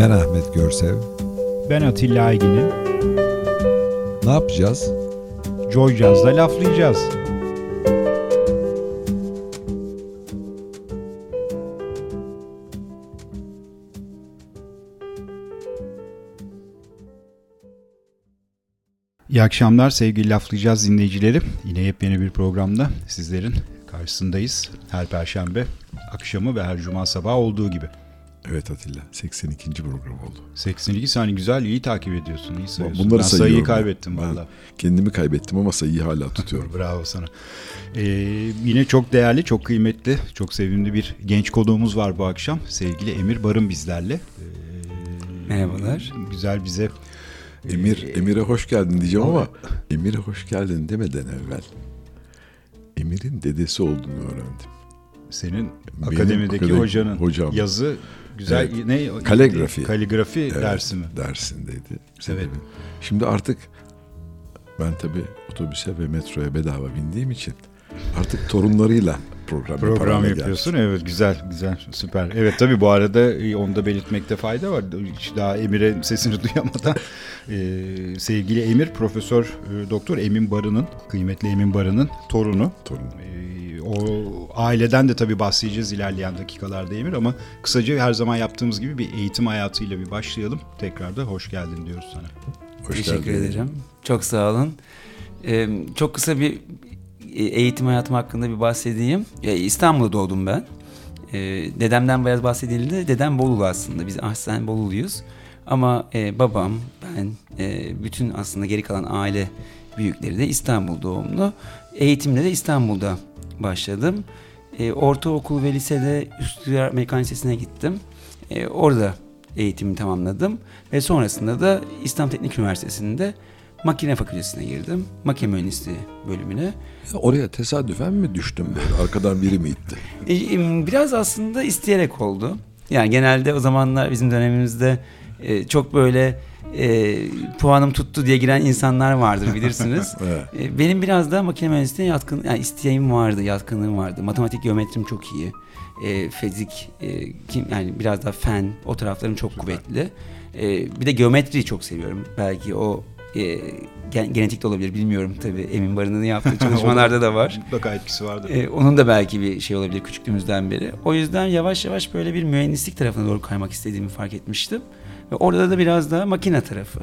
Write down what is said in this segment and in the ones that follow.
Ben Ahmet Görsev. Ben Atilla Aygin'im. Ne yapacağız? Joy Jazz'da laflayacağız. İyi akşamlar sevgili laflayacağız dinleyicileri. Yine yepyeni bir programda sizlerin karşısındayız. Her perşembe akşamı ve her cuma sabahı olduğu gibi. Evet Atilla 82. program oldu. 82 saniye güzel iyi takip ediyorsun. iyi sayıyorsun. Bunları ben sayıyı kaybettim Ben valla. Kendimi kaybettim ama sayıyı hala tutuyorum. Bravo sana. Ee, yine çok değerli, çok kıymetli, çok sevimli bir genç konuğumuz var bu akşam. Sevgili Emir Barın bizlerle. Ee, Merhabalar. Güzel bize Emir, Ee, Emir'e hoş geldin diyeceğim ama. Emir'e hoş geldin demeden evvel Emir'in dedesi olduğunu öğrendim. Senin Benim akademideki akademi- hocanın hocam. yazı güzel Evet. ne Kaligrafi. kaligrafi Evet, dersi mi? Dersindeydi. Evet. Şimdi artık ben tabii otobüse ve metroya bedava bindiğim için artık torunlarıyla program, Program yapıyorsun. Evet güzel güzel süper. Evet tabii bu arada e, onu da belirtmekte fayda var. Hiç daha Emir'e sesini duyamadan e, sevgili Emir Profesör e, Doktor Emin Barı'nın kıymetli Emin Barı'nın torunu. Torun. E, o aileden de tabii bahsedeceğiz ilerleyen dakikalarda Emir ama kısaca her zaman yaptığımız gibi bir eğitim hayatıyla bir başlayalım. Tekrar da hoş geldin diyoruz sana. Hoş Teşekkür geldin. ederim. Çok sağ olun. Ee, çok kısa bir e, eğitim hayatım hakkında bir bahsedeyim. Ya, İstanbul'da doğdum ben. Ee, dedemden biraz bahsedildi. Dedem Bolulu aslında. Biz aslen Boluluyuz. Ama e, babam, ben, e, bütün aslında geri kalan aile büyükleri de İstanbul doğumlu. Eğitimde de İstanbul'da başladım. E, ortaokul ve lisede Üsküdar Lisesi'ne gittim. E, orada eğitimimi tamamladım. Ve sonrasında da İstanbul Teknik Üniversitesi'nde makine fakültesine girdim. Makine mühendisliği bölümüne. Ya Oraya tesadüfen mi düştüm böyle? Arkadan biri mi itti? E, e, biraz aslında isteyerek oldu. Yani genelde o zamanlar bizim dönemimizde e, çok böyle e, puanım tuttu diye giren insanlar vardır bilirsiniz. Evet. E, Benim biraz da makine mühendisliğine yatkın, yani isteğim vardı, yatkınlığım vardı. Matematik, geometrim çok iyi. E, fizik, e, kim, yani biraz daha fen, o taraflarım çok kuvvetli. E, bir de geometriyi çok seviyorum. Belki o e, gen- genetik de olabilir bilmiyorum tabii. Emin Barı'nın yaptığı çalışmalarda da var. Mutlaka etkisi vardır. E, onun da belki bir şey olabilir küçüklüğümüzden beri. O yüzden yavaş yavaş böyle bir mühendislik tarafına doğru kaymak istediğimi fark etmiştim. Ve orada da biraz daha makine tarafı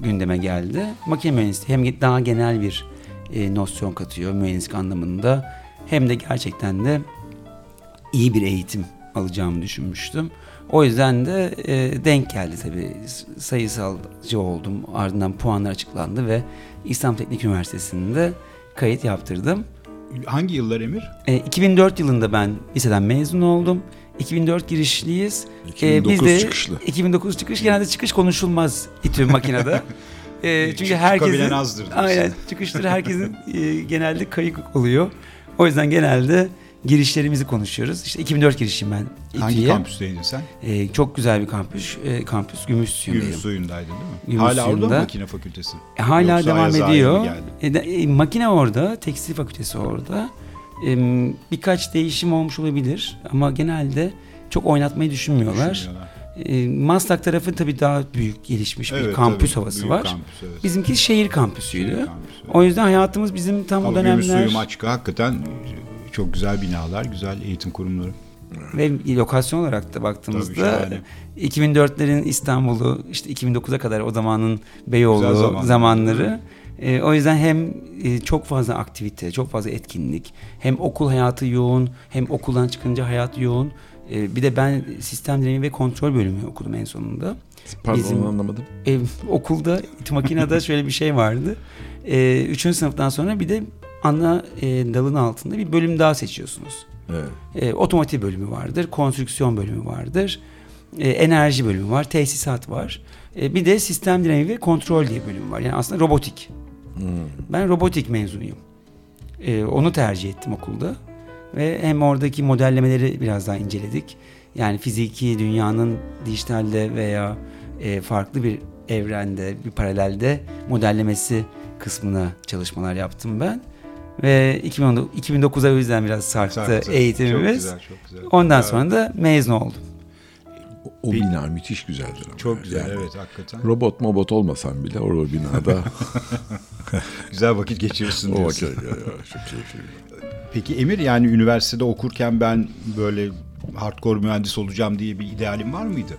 gündeme geldi. Makine mühendisliği hem daha genel bir e, nosyon katıyor mühendislik anlamında hem de gerçekten de iyi bir eğitim alacağımı düşünmüştüm. O yüzden de e, denk geldi tabii. Sayısalcı oldum. Ardından puanlar açıklandı ve İstanbul Teknik Üniversitesi'nde kayıt yaptırdım. Hangi yıllar Emir? E, 2004 yılında ben liseden mezun oldum. 2004 girişliyiz. E, 2009 biz de çıkışlı. 2009 çıkış genelde çıkış konuşulmaz İTÜ makinede. E, çünkü herkesin azdır aynen çıkışları herkesin e, genelde kayık oluyor. O yüzden genelde girişlerimizi konuşuyoruz. İşte 2004 girişim ben Hangi İTÜ'ye. kampüsteydin sen? E, çok güzel bir kampüs. E, kampüs Gümüşsuyu'ndayım. Gümüş suyundaydın değil mi? Gümüş Hala orada mı suyunda. makine fakültesi? E, hala Yoksa devam ediyor. E, e, makine orada, tekstil fakültesi orada. Birkaç değişim olmuş olabilir ama genelde çok oynatmayı düşünmüyorlar. Düşünmüyorlar. E, Maslak tarafı tabii daha büyük gelişmiş bir Evet, kampüs tabii. havası var. Kampüs, evet. Bizimki şehir kampüsüydü. Şehir kampüsü. O yüzden hayatımız bizim tam o Ama Gümüş dönemler Suyu Maçka hakikaten çok güzel binalar, güzel eğitim kurumları. ve lokasyon olarak da Tabii baktığımızda şahane. 2004'lerin İstanbul'u işte 2009'a kadar o zamanın Beyoğlu Güzel zamanları. E, o yüzden hem e, çok fazla aktivite, çok fazla etkinlik, hem okul hayatı yoğun, hem okuldan çıkınca hayat yoğun. E, bir de ben sistem deneyimi ve kontrol bölümü okudum en sonunda. Pardon Bizim- anlamadım. E, okulda, İTÜ Makina'da şöyle bir şey vardı. E, üçüncü sınıftan sonra bir de ana e, dalın altında bir bölüm daha seçiyorsunuz. Evet. E, otomotiv bölümü vardır, konstrüksiyon bölümü vardır, e, enerji bölümü var, tesisat var. E, bir de sistem dinamiği ve kontrol diye bölüm var. Yani aslında robotik. Hmm. Ben robotik mezunuyum. E, onu tercih ettim okulda. Ve hem oradaki modellemeleri biraz daha inceledik. Yani fiziki dünyanın dijitalde veya e, farklı bir evrende, bir paralelde modellemesi kısmına çalışmalar yaptım ben. Ve 2010 2009'a o yüzden biraz sarktı, Sarktı. eğitimimiz. Çok güzel, çok güzel. Ondan Evet. sonra da mezun oldum. O, o bina müthiş güzeldir ama. Çok güzel Yani evet hakikaten. Robot mobot olmasan bile o binada Güzel vakit geçirirsin o diyorsun. vakit ya, ya, çok keyifli. Peki Emir yani üniversitede okurken ben böyle hardcore mühendis olacağım diye bir idealim var mıydı?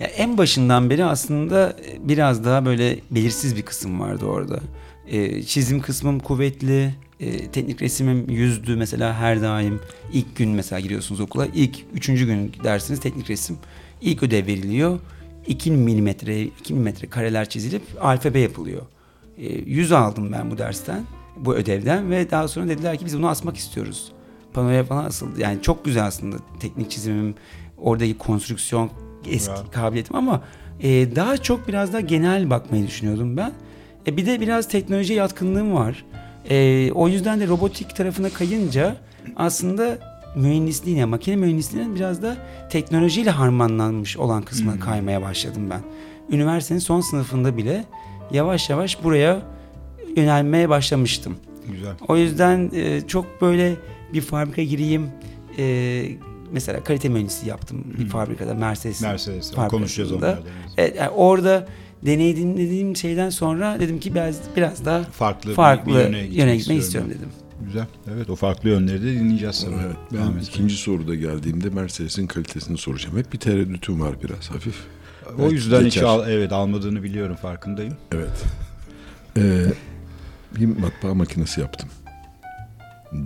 Ya en başından beri aslında biraz daha böyle belirsiz bir kısım vardı orada. Ee, çizim kısmım kuvvetli, e, teknik resimim yüzdü mesela her daim. İlk gün mesela giriyorsunuz okula, ilk üçüncü gün dersiniz teknik resim. İlk ödev veriliyor. 2 milimetre, 2 milimetre kareler çizilip alfabe yapılıyor. E, 100 aldım ben bu dersten, bu ödevden ve daha sonra dediler ki biz bunu asmak istiyoruz. Panoya falan asıldı. Yani çok güzel aslında teknik çizimim, oradaki konstrüksiyon eski Ya. kabiliyetim ama e, daha çok biraz daha genel bakmayı düşünüyordum ben. E, bir de biraz teknolojiye yatkınlığım var. E, o yüzden de robotik tarafına kayınca aslında mühendisliğin yani makine mühendisliğinin biraz da teknolojiyle harmanlanmış olan kısmına kaymaya başladım ben. Üniversitenin son sınıfında bile yavaş yavaş buraya yönelmeye başlamıştım. Güzel. O yüzden e, çok böyle bir fabrika gireyim. e, mesela kalite mühendisi yaptım bir fabrikada Mercedes. Mercedes. Konuşacağız onlardan. Evet, yani orada deneyimlediğim şeyden sonra dedim ki biraz biraz daha Farklı, farklı bir yöne, gitmek gitmek istiyorum dedim. Güzel. Evet o farklı yönleri de dinleyeceğiz sonra. Evet, ben Ahmet Bey. ikinci soruda geldiğimde Mercedes'in kalitesini soracağım. Hep bir tereddütüm var biraz hafif. O Evet, yüzden hiç geçer. al, evet almadığını biliyorum farkındayım. Evet. Ee, bir matbaa makinesi yaptım.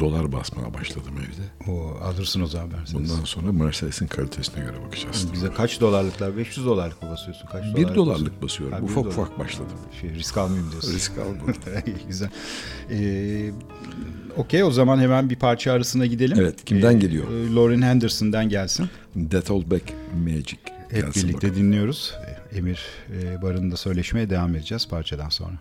Dolar basmaya başladım evde. O alırsın o zaman Mercedes. Bundan sonra Mercedes'in kalitesine göre bakacağız. Bize kaç dolarlıklar? 500 dolarlık mı basıyorsun? Kaç Bir dolarlık basıyorum. Ha, ufak dolar. ufak başladım. Şey, risk almayayım diyorsun. Risk almadım. Güzel. Ee, Okey o zaman hemen bir parça arasına gidelim. Evet, kimden geliyor? e, Lauren Henderson'dan gelsin. That Old Back Magic. Hep Gelsin birlikte bakalım. dinliyoruz. Emir e, Barın'da söyleşmeye devam edeceğiz parçadan sonra.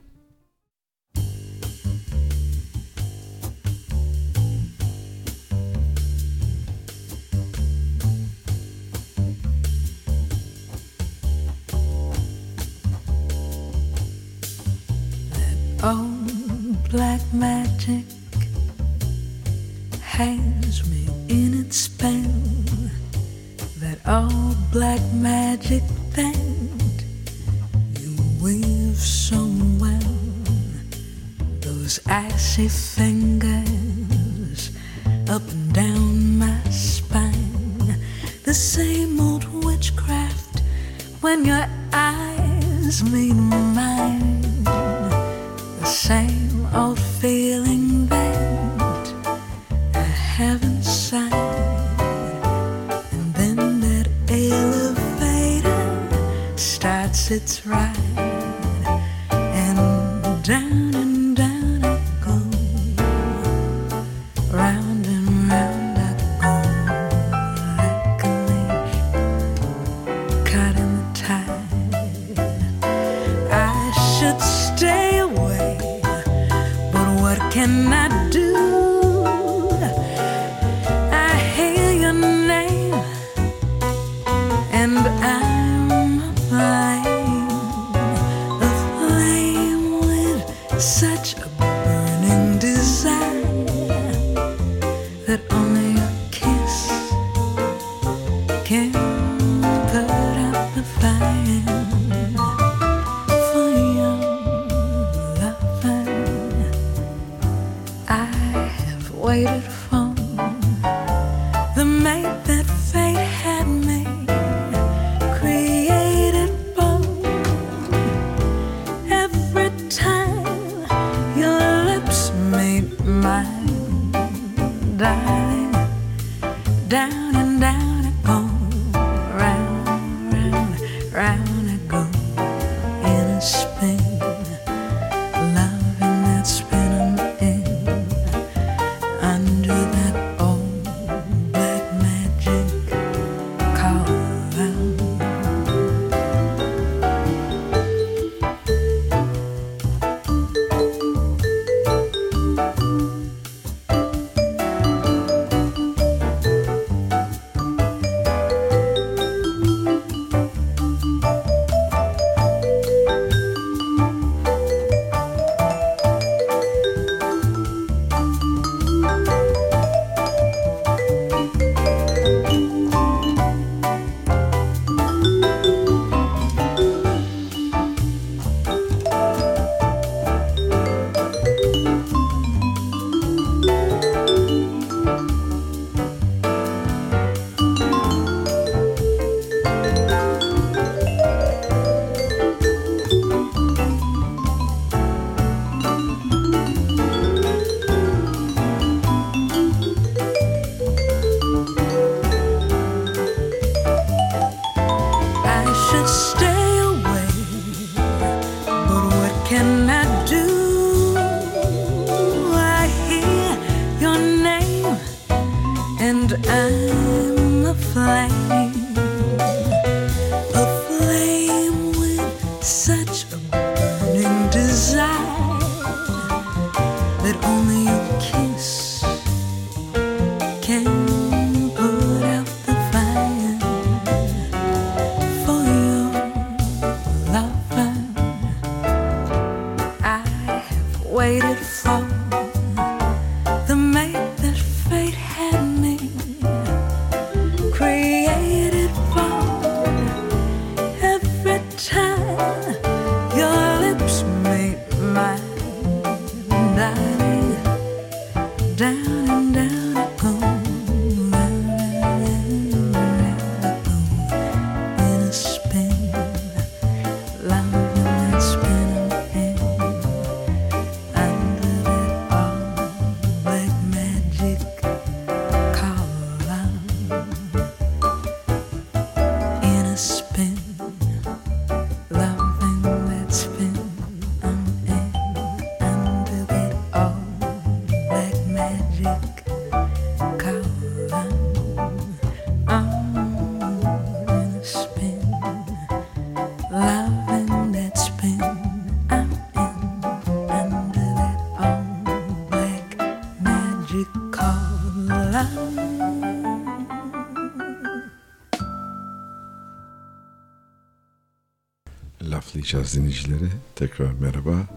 Laflayacağız dinleyicileri. Tekrar merhaba.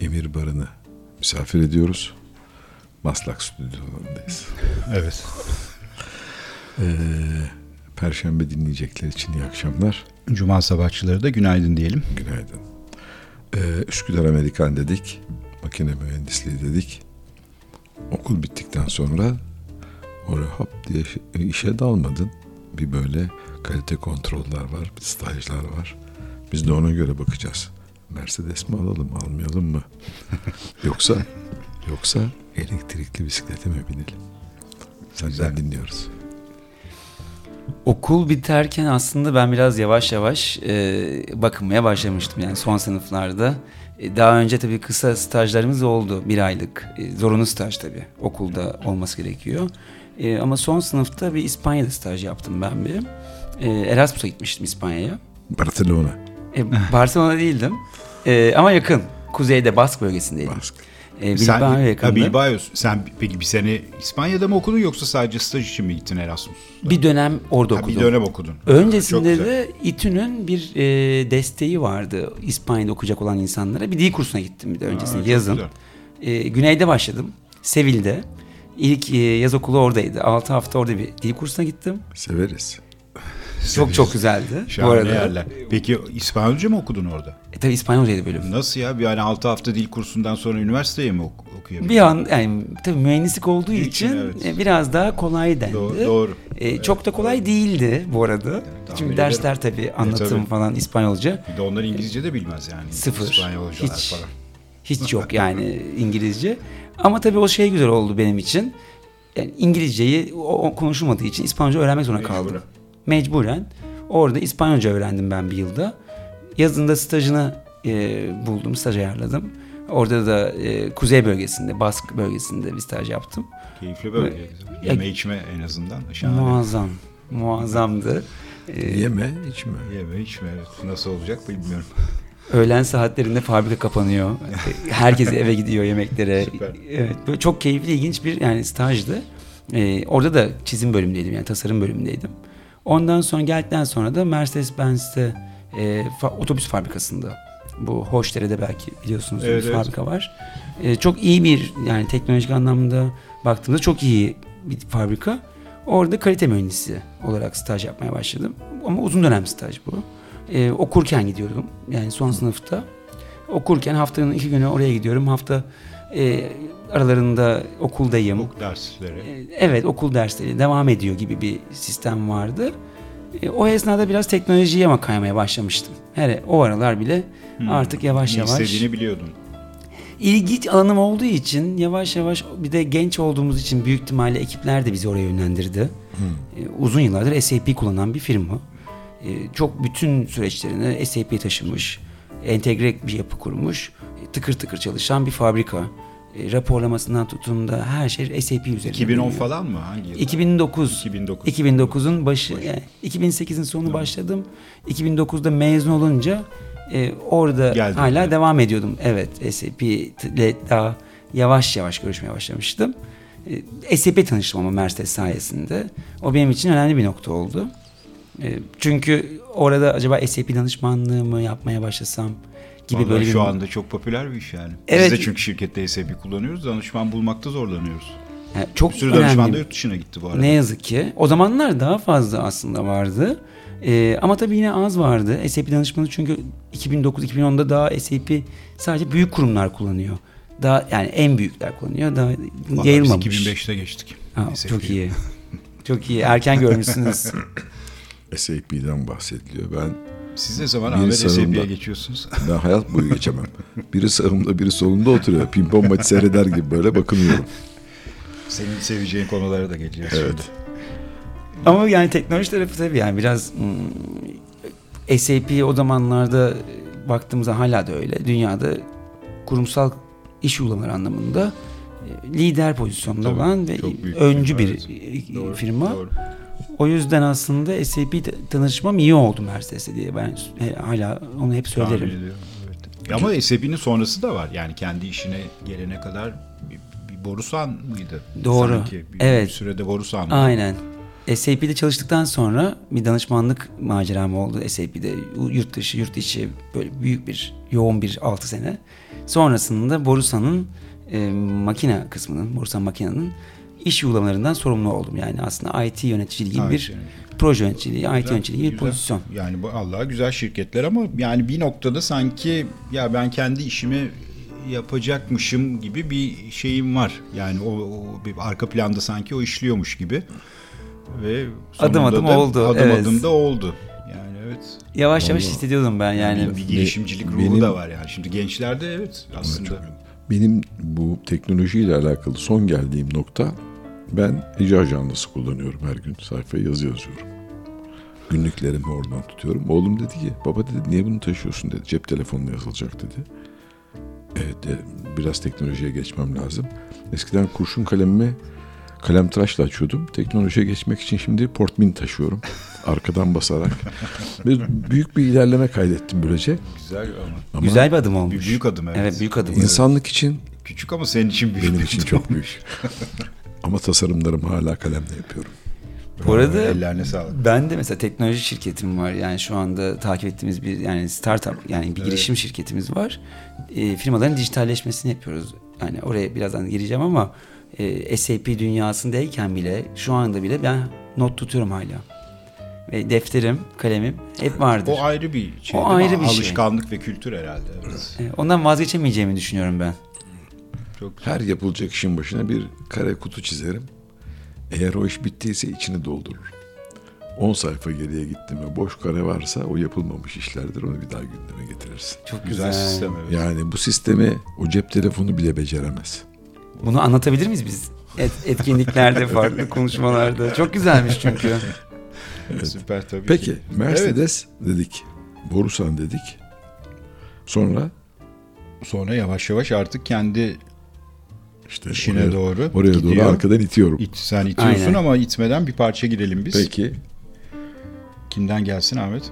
Emir Barın'ı misafir ediyoruz. Maslak stüdyolarındayız. Evet. Ee, Perşembe dinleyecekler için iyi akşamlar. Cuma sabahçıları da günaydın diyelim. Günaydın. Ee, Üsküdar Amerikan dedik. Makine mühendisliği dedik. Okul bittikten sonra oraya hop diye işe- işe dalmadın. Bir böyle kalite kontroller var, bir stajlar var. Biz de ona göre bakacağız. Mercedes mi alalım, almayalım mı? yoksa yoksa elektrikli bisiklete mi binelim? Senden Güzel. dinliyoruz. Okul biterken aslında ben biraz yavaş yavaş e, bakınmaya başlamıştım yani son sınıflarda. E, daha önce tabii kısa stajlarımız oldu bir aylık. E, zorunlu staj tabii okulda olması gerekiyor. E, ama son sınıfta bir İspanya'da staj yaptım ben bir. E, Erasmus'a gitmiştim İspanya'ya. Barcelona. E, Barcelona değildim E, ama yakın. Kuzeyde Bask bölgesindeydim. Bask. E, Bilbao'ya ha, yakındı. Bilbao. Sen peki bir sene İspanya'da mı okudun yoksa sadece staj için mi gittin Erasmus? Bir dönem orada Ha, okudum. bir dönem okudun. Öncesinde de İTÜ'nün bir e, desteği vardı İspanya'da okuyacak olan insanlara. Bir dil kursuna gittim bir de öncesinde çok yazın. E, güneyde başladım. Sevil'de. İlk e, yaz okulu oradaydı. 6 hafta orada bir dil kursuna gittim. Severiz. Çok çok güzeldi bu Şahane arada. yerler. Peki İspanyolca mı okudun orada? E, tabii İspanyolcaydı bölüm. Nasıl ya? Bir yani 6 hafta dil kursundan sonra üniversiteye mi ok- okuyabildin? Bir an yani tabii mühendislik olduğu İçin, için evet. e, biraz daha kolay dendi. Do- doğru. E, çok da kolay değildi bu arada. tahmin Çünkü ederim. dersler tabii anlatım tabii. falan İspanyolca. Bir de onlar İngilizce de bilmez yani. Sıfır. İspanyolcalar Hiç. falan. Hiç yok yani İngilizce. Ama tabii o şey güzel oldu benim için. Yani İngilizceyi o, o konuşulmadığı için İspanyolca öğrenmek zorunda kaldım. Mecburen. Orada İspanyolca öğrendim ben bir yılda. Yazında stajını e, buldum, staj ayarladım. Orada da e, kuzey bölgesinde, Bask bölgesinde bir staj yaptım. Keyifli bölge. Ya- Yeme içme en azından. Şahane. Muazzam, muazzamdı. E, Yeme, içme. Yeme içme evet. Nasıl olacak bilmiyorum. Öğlen saatlerinde fabrika kapanıyor. Herkes eve gidiyor yemeklere. Süper. Evet, böyle çok keyifli, ilginç bir yani stajdı. Ee, orada da çizim bölümündeydim yani tasarım bölümündeydim. Ondan sonra geldikten sonra da Mercedes-Benz'te e, fa- otobüs fabrikasında. Bu Hoşdere'de belki biliyorsunuz Evet, bir evet. fabrika var. E, çok iyi bir yani teknolojik anlamda baktığımızda çok iyi bir fabrika. Orada kalite mühendisi olarak staj yapmaya başladım. Ama uzun dönem staj bu. E, okurken gidiyordum. Yani son sınıfta. Okurken haftanın iki günü oraya gidiyorum. Hafta e, aralarında okuldayım. Hukuk dersleri. E, Evet okul dersleri devam ediyor gibi bir sistem vardı. E, O esnada biraz teknolojiye ama kaymaya başlamıştım. Hele o aralar bile artık yavaş Ne yavaş istediğini biliyordun. ilgi alanım olduğu için yavaş yavaş bir de genç olduğumuz için büyük ihtimalle ekipler de bizi oraya yönlendirdi. E, Uzun yıllardır SAP kullanan bir firma. E, Çok bütün süreçlerini SAP'ye taşımış, entegre bir yapı kurmuş, tıkır tıkır çalışan bir fabrika. E, Raporlamasından tutun da her şey SAP üzerinde. 2010 dönüyor. falan mı? Hangi yılda? 2009. 2009. 2009'un başı, yani 2008'in sonu başladım. 2009'da mezun olunca e, orada Geldin hala yani. devam ediyordum. Evet, SAP ile daha yavaş yavaş görüşmeye başlamıştım. E, SAP tanıştım ama Mercedes sayesinde. O benim için önemli bir nokta oldu. E, çünkü orada acaba SAP danışmanlığı mı yapmaya başlasam gibi Vallahi böyle bir... şu anda çok popüler bir iş yani. Evet. Biz de çünkü şirkette SAP kullanıyoruz. Danışman bulmakta zorlanıyoruz. Yani çok Bir sürü önemli. danışman da yurt dışına gitti bu arada. Ne yazık ki. O zamanlar daha fazla aslında vardı. Ee, ama tabii yine az vardı. SAP danışmanı çünkü 2009-2010'da daha SAP sadece büyük kurumlar kullanıyor. Daha yani en büyükler kullanıyor. Daha Vallahi biz yayılmamış. 2005'te geçtik. Ha, çok iyi. Çok iyi. Erken görmüşsünüz. SAP'den bahsediliyor. Ben Siz ne zaman Bir Ahmet. SAP'ye geçiyorsunuz? ben hayat boyu geçemem. Biri sağımda biri solunda oturuyor. Pimpon maçı seyreder gibi böyle bakınıyorum. Senin seveceğin konulara da geleceğiz Evet. şimdi. Ama yani teknoloji tarafı tabii yani biraz hmm, SAP o zamanlarda baktığımızda hala da öyle. Dünyada kurumsal iş uygulamaları anlamında e, lider pozisyonda Tabii, olan ve öncü firma, bir evet. e, Doğru, firma. doğru. O yüzden aslında SAP tanışmam iyi oldu Mercedes'e diye ben hala onu hep söylerim. evet. Ama SAP'nin sonrası da var. Yani kendi işine gelene kadar bir, bir Borusan mıydı? Doğru. Sanki bir, Evet. bir sürede Borusan mıydı? Aynen. SAP'de çalıştıktan sonra bir danışmanlık maceram oldu SAP'de. Yurt dışı, yurt içi böyle büyük bir, yoğun bir 6 sene. Sonrasında Borusan'ın e, makine kısmının, Borusan makinenin iş uygulamalarından sorumlu oldum. Yani aslında IT yöneticiliği gibi IT bir yöneticiliği. proje yöneticiliği, IT Güzel, yöneticiliği gibi bir pozisyon. Yani bu Allah güzel şirketler ama yani bir noktada sanki ya ben kendi işimi yapacakmışım gibi bir şeyim var. Yani o, o bir arka planda sanki o işliyormuş gibi. Ve Adım adım da oldu, Adım evet. adım da oldu. Yani evet. Yavaş yavaş Vallahi. hissediyordum ben yani. Yani bir girişimcilik ruhu benim- da var yani. Şimdi gençlerde evet aslında. Benim bu teknolojiyle alakalı son geldiğim nokta ben icra ajanlısı kullanıyorum her gün. Sayfaya yazı yazıyorum. Günlüklerimi oradan tutuyorum. Oğlum dedi ki baba dedi niye bunu taşıyorsun dedi. Cep telefonuna yazılacak dedi. Evet de, biraz teknolojiye geçmem lazım. Eskiden kurşun kalemimi kalem tıraşla açıyordum. Teknolojiye geçmek için şimdi portmin taşıyorum. Arkadan basarak. Bir, büyük bir ilerleme kaydettim böylece. Güzel ama. Ama Güzel bir adım olmuş. Bir büyük adım evet. Evet büyük adım. insanlık için Küçük ama senin için büyük. benim için çok büyük. Ama tasarımlarımı hala kalemle yapıyorum. Bu arada Ellerine sağlık. Ben de mesela teknoloji şirketim var. Yani şu anda takip ettiğimiz bir yani startup yani bir girişim şirketimiz var. E, firmaların dijitalleşmesini yapıyoruz. Yani oraya birazdan gireceğim ama e, SAP dünyasındayken bile şu anda bile ben not tutuyorum hala. Ve defterim, kalemim hep vardır. O ayrı bir şey. O ayrı bir şey. Alışkanlık ve kültür herhalde. Evet. E, ondan vazgeçemeyeceğimi düşünüyorum ben. Çok güzel. Her yapılacak işin başına bir kare kutu çizerim. Eğer o iş bittiyse içini doldururum. 10 sayfa geriye gittim ve boş kare varsa o yapılmamış işlerdir. Onu bir daha gündeme getirirsin. Çok Güzel, güzel. sistem evet. Yani bu sistemi o cep telefonu bile beceremez. Bunu anlatabilir miyiz biz? Et, etkinliklerde, farklı konuşmalarda. Çok güzelmiş çünkü. Süper tabii Peki ki. Mercedes dedik. Borusan dedik. Sonra Sonra yavaş yavaş artık kendi işte işine oraya, doğru oraya doğru gidiyor. arkadan itiyorum. İt, sen itiyorsun Aynen. ama itmeden bir parça girelim biz. Peki Kimden gelsin Ahmet?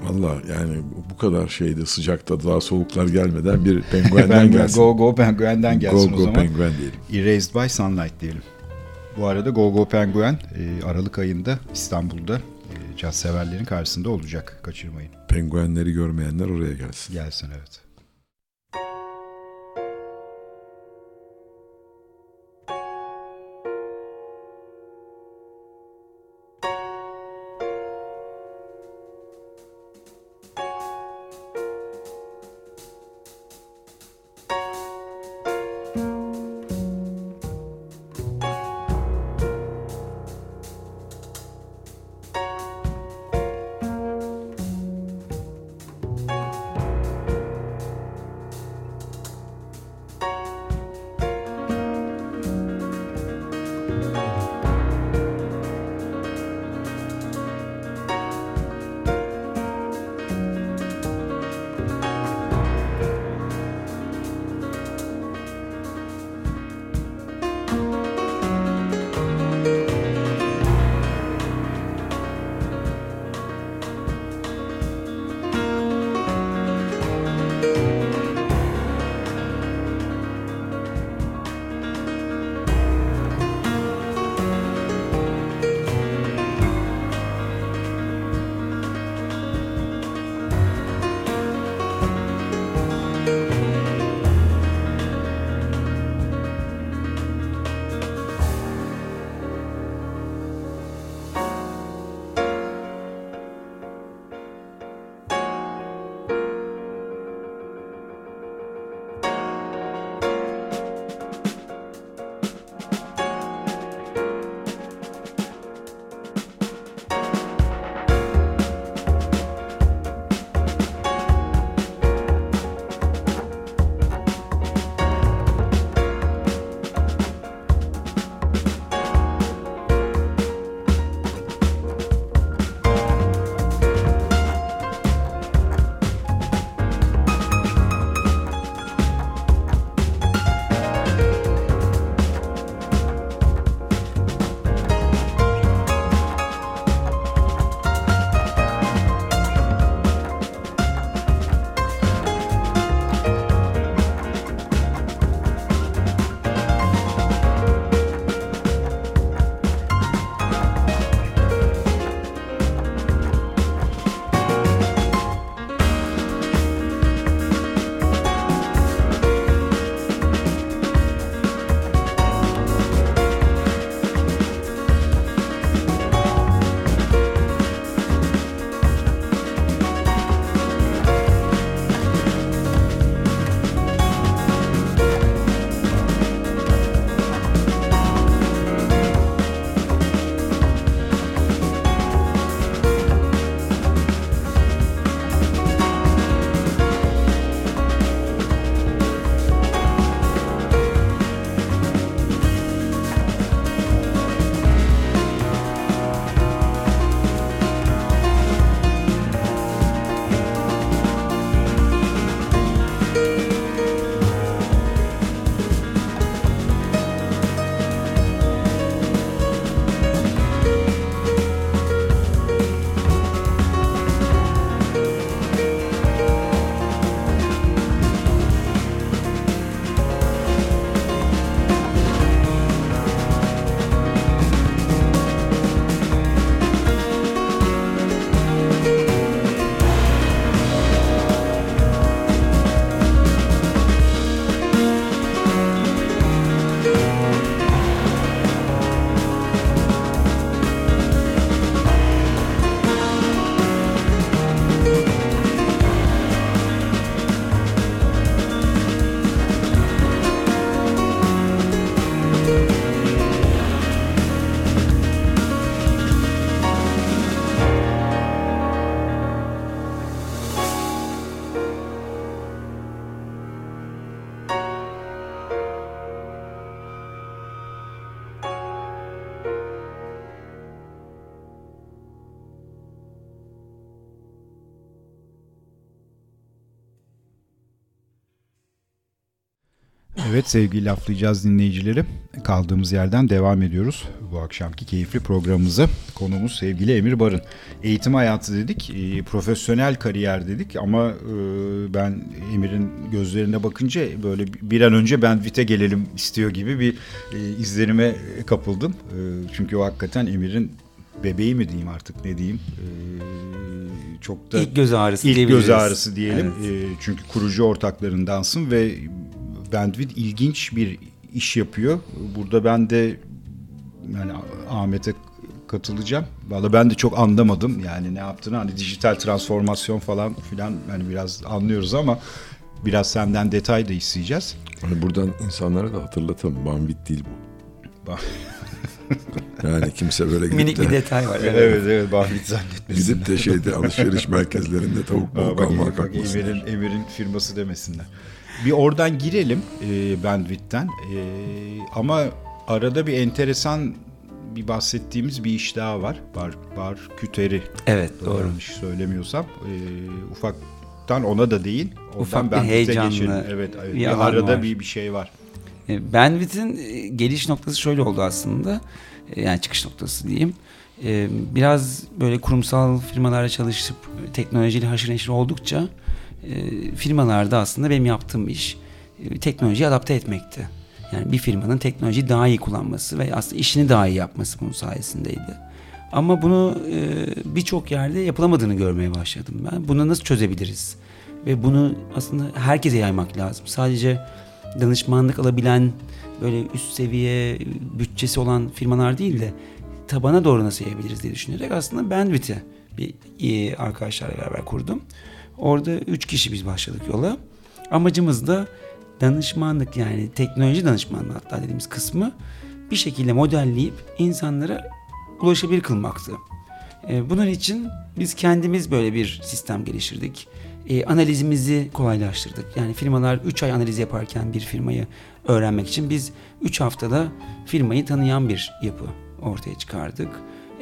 Valla yani bu- kadar şeyde sıcakta daha soğuklar gelmeden bir penguenden Penguen, gelsin. Go Go Penguen'den gelsin Go o Go zaman. Penguin diyelim. Erased by Sunlight diyelim. Bu arada Go Go Penguin e, Aralık ayında İstanbul'da e, caz severlerin karşısında olacak. Kaçırmayın. Penguenleri görmeyenler oraya gelsin. Gelsin evet. Sevgili laflayacağız dinleyicileri. Kaldığımız yerden devam ediyoruz bu akşamki keyifli programımıza. Konumuz sevgili Emir Barın. Eğitim hayatı dedik, e, profesyonel kariyer dedik ama e, ben Emir'in gözlerine bakınca böyle bir an önce ben Vite gelelim istiyor gibi bir e, izlenime kapıldım. E, çünkü o hakikaten Emir'in bebeği mi diyeyim artık ne diyeyim. E, çok da İlk göz ağrısı ilk göz ağrısı diyelim. Evet. E, çünkü kurucu ortaklarındansın ve Bandwidth ilginç bir iş yapıyor. Burada ben de yani Ahmet'e katılacağım. Valla ben de çok anlamadım yani ne yaptığını hani dijital transformasyon falan filan hani biraz anlıyoruz ama biraz senden detay da isteyeceğiz. Hani buradan insanlara da hatırlatalım. Banvit değil bu. Yani kimse böyle gidip Minik de, bir detay var. Evet evet Bahrit zannetmesin. gidip de şeyde alışveriş merkezlerinde tavuk bak, kalkmasın. Emir'in, Emir'in firması demesinler. Bir oradan girelim e, Bandwidth'ten. E, ama arada bir enteresan bir bahsettiğimiz bir iş daha var. Bar, bar küteri. Evet doğru. Yanlış söylemiyorsam. E, ufaktan ona da değil. Oradan Ufak bir heyecanlı geçelim. Evet, evet. bir alan arada var. bir bir şey var. E, Bandwidth'in e, geliş noktası şöyle oldu aslında. E, Yani çıkış noktası diyeyim. E, Biraz böyle kurumsal firmalarla çalışıp e, teknolojiyle haşır neşir oldukça e, firmalarda aslında benim yaptığım iş e, teknolojiyi adapte etmekti. Yani bir firmanın teknolojiyi daha iyi kullanması ve aslında işini daha iyi yapması bunun sayesindeydi. Ama bunu e, birçok yerde yapılamadığını görmeye başladım ben. Bunu nasıl çözebiliriz? Ve bunu aslında herkese yaymak lazım. Sadece danışmanlık alabilen böyle üst seviye bütçesi olan firmalar değil de tabana doğru nasıl yayabiliriz diye düşünerek aslında Bandwidth'i bir arkadaşlarla beraber kurdum. Orada üç kişi biz başladık yola. Amacımız da danışmanlık yani teknoloji danışmanlığı hatta dediğimiz kısmı bir şekilde modelleyip insanlara ulaşabilir kılmaktı. E, bunun için biz kendimiz böyle bir sistem geliştirdik. E, analizimizi kolaylaştırdık. Yani firmalar 3 ay analiz yaparken bir firmayı öğrenmek için biz 3 haftada firmayı tanıyan bir yapı ortaya çıkardık.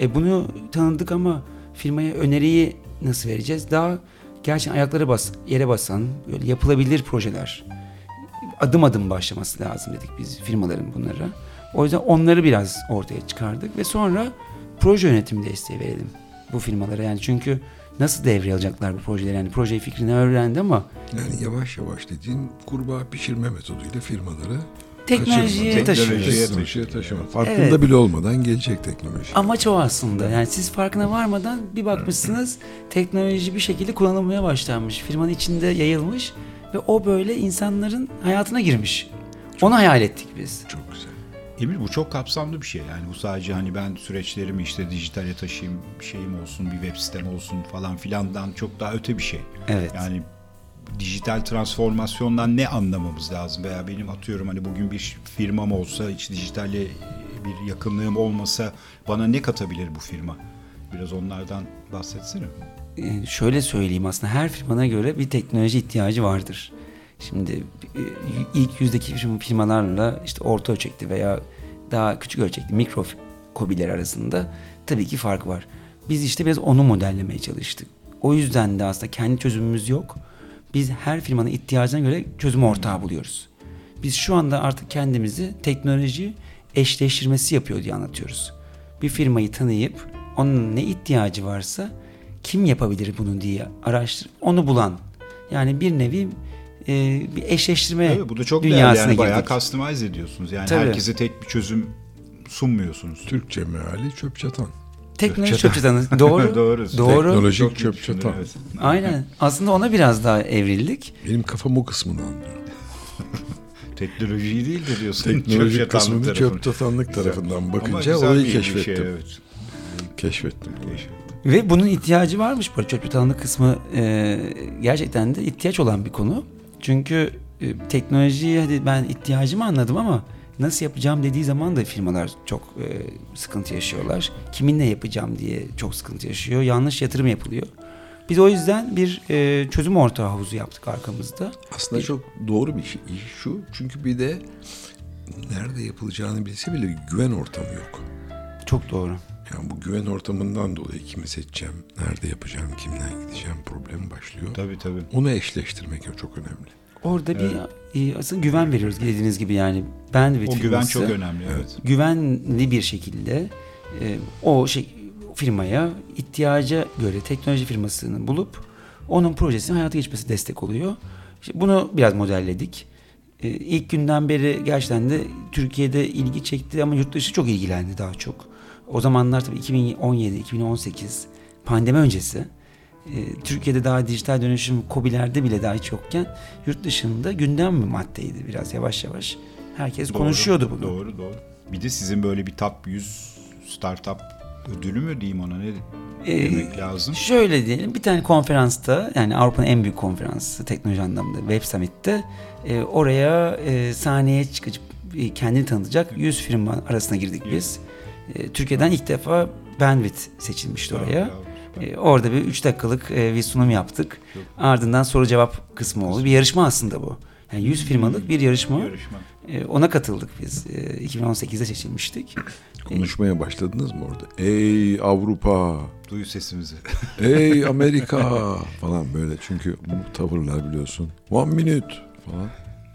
E, bunu tanıdık ama firmaya öneriyi nasıl vereceğiz? Daha gerçekten ayakları bas, yere basan, böyle yapılabilir projeler. Adım adım başlaması lazım dedik biz firmaların bunlara. O yüzden onları biraz ortaya çıkardık ve sonra proje yönetimi desteği verelim bu firmalara. Yani çünkü nasıl devreye alacaklar bu projeleri? Yani proje fikrini öğrendi ama Yani yavaş yavaş dediğin kurbağa pişirme metoduyla firmaları teknolojiye kaçırma, taşıyor. Teknolojiye taşıma. Farkında Evet. bile olmadan gelecek teknoloji. Amaç o aslında. Yani siz farkına varmadan bir bakmışsınız teknoloji bir şekilde kullanılmaya başlanmış. Firmanın içinde yayılmış ve o böyle insanların hayatına girmiş. Onu hayal ettik biz. Çok güzel. Emir bu çok kapsamlı bir şey. Yani bu sadece hani ben süreçlerimi işte dijitale taşıyayım, bir şeyim olsun, bir web sitem olsun falan filandan çok daha öte bir şey. Evet. Yani dijital transformasyondan ne anlamamız lazım veya benim atıyorum hani bugün bir firmam olsa hiç dijitalle bir yakınlığım olmasa bana ne katabilir bu firma? Biraz onlardan bahsetsene. Ee, şöyle söyleyeyim aslında her firmana göre bir teknoloji ihtiyacı vardır. Şimdi e, ilk yüzdeki firm- firmalarla işte orta ölçekli veya daha küçük ölçekli mikro kobiler arasında tabii ki fark var. Biz işte biraz onu modellemeye çalıştık. O yüzden de aslında kendi çözümümüz yok. Biz her firmanın ihtiyacına göre çözüm ortağı buluyoruz. Biz şu anda artık kendimizi teknoloji eşleştirmesi yapıyor diye anlatıyoruz. Bir firmayı tanıyıp onun ne ihtiyacı varsa kim yapabilir bunu diye araştırıp onu bulan. Yani bir nevi e, bir eşleştirme Evet, bu da çok değerli dünyasına yani bayağı girdik. customize ediyorsunuz. Yani Tabii. herkese tek bir çözüm sunmuyorsunuz. Türkçe meali çöp çatan. Teknoloji Çöp çöp çatanı. Doğru. Doğru. Doğru. Teknolojik çöp çatan. evet. Aynen. Aslında ona biraz daha evrildik. Benim kafam o kısmını anlıyor. Teknolojiyi değil de diyorsun. Teknolojik kısmını tarafını. çöp çatanlık tarafından bakınca orayı bir keşfettim. Şey, evet. Keşfettim. Ve bunun ihtiyacı varmış. Böyle çöp çatanlık kısmı e, gerçekten de ihtiyaç olan bir konu. Çünkü e, teknolojiyi hadi ben ihtiyacımı anladım ama nasıl yapacağım dediği zaman da firmalar çok e, sıkıntı yaşıyorlar. Kiminle yapacağım diye çok sıkıntı yaşıyor. Yanlış yatırım yapılıyor. Biz o yüzden bir e, çözüm ortağı havuzu yaptık arkamızda. Aslında çok doğru bir şey iş şu. Çünkü bir de nerede yapılacağını bilse bile güven ortamı yok. Çok doğru. Yani bu güven ortamından dolayı kimi seçeceğim, nerede yapacağım, kimden gideceğim problemi başlıyor. Tabii tabii. Onu eşleştirmek çok önemli. Orada bir e, aslında güven veriyoruz dediğiniz gibi yani. Bandwidth O güven firması çok önemli. Evet. güvenli bir şekilde e, o şey firmaya ihtiyaca göre teknoloji firmasını bulup onun projesinin hayata geçmesi destek oluyor. İşte bunu biraz modelledik. E, ilk günden beri gerçekten de Türkiye'de ilgi çekti ama yurt dışı çok ilgilendi daha çok. O zamanlar tabii 2017-2018 pandemi öncesi. E, Türkiye'de daha dijital dönüşüm COBİ'lerde bile daha hiç yokken yurt dışında gündem maddeydi biraz yavaş yavaş. Herkes Doğru, konuşuyordu bunu. Doğru doğru. Bir de sizin böyle bir top 100 startup ödülü mü diyeyim ona ne Ee, demek lazım? Şöyle diyelim bir tane konferansta yani Avrupa'nın en büyük konferansı teknoloji anlamında Web Summit'te e, oraya e, sahneye çıkıp e, kendini tanıtacak 100 firma arasına girdik biz. E, Türkiye'den ilk defa Bandwidth seçilmişti Bravo, oraya. bravo, süper. E, orada bir 3 dakikalık e, bir sunum yaptık. Ardından soru cevap kısmı oldu. Bir yarışma aslında bu. Yani 100 firmalık bir yarışma. Yarışma. E, ona katıldık biz. E, 2018'de seçilmiştik. Konuşmaya başladınız mı orada? Ey Avrupa, Duyu sesimizi. ey Amerika falan böyle. Çünkü bu tavırlar biliyorsun. One minute falan.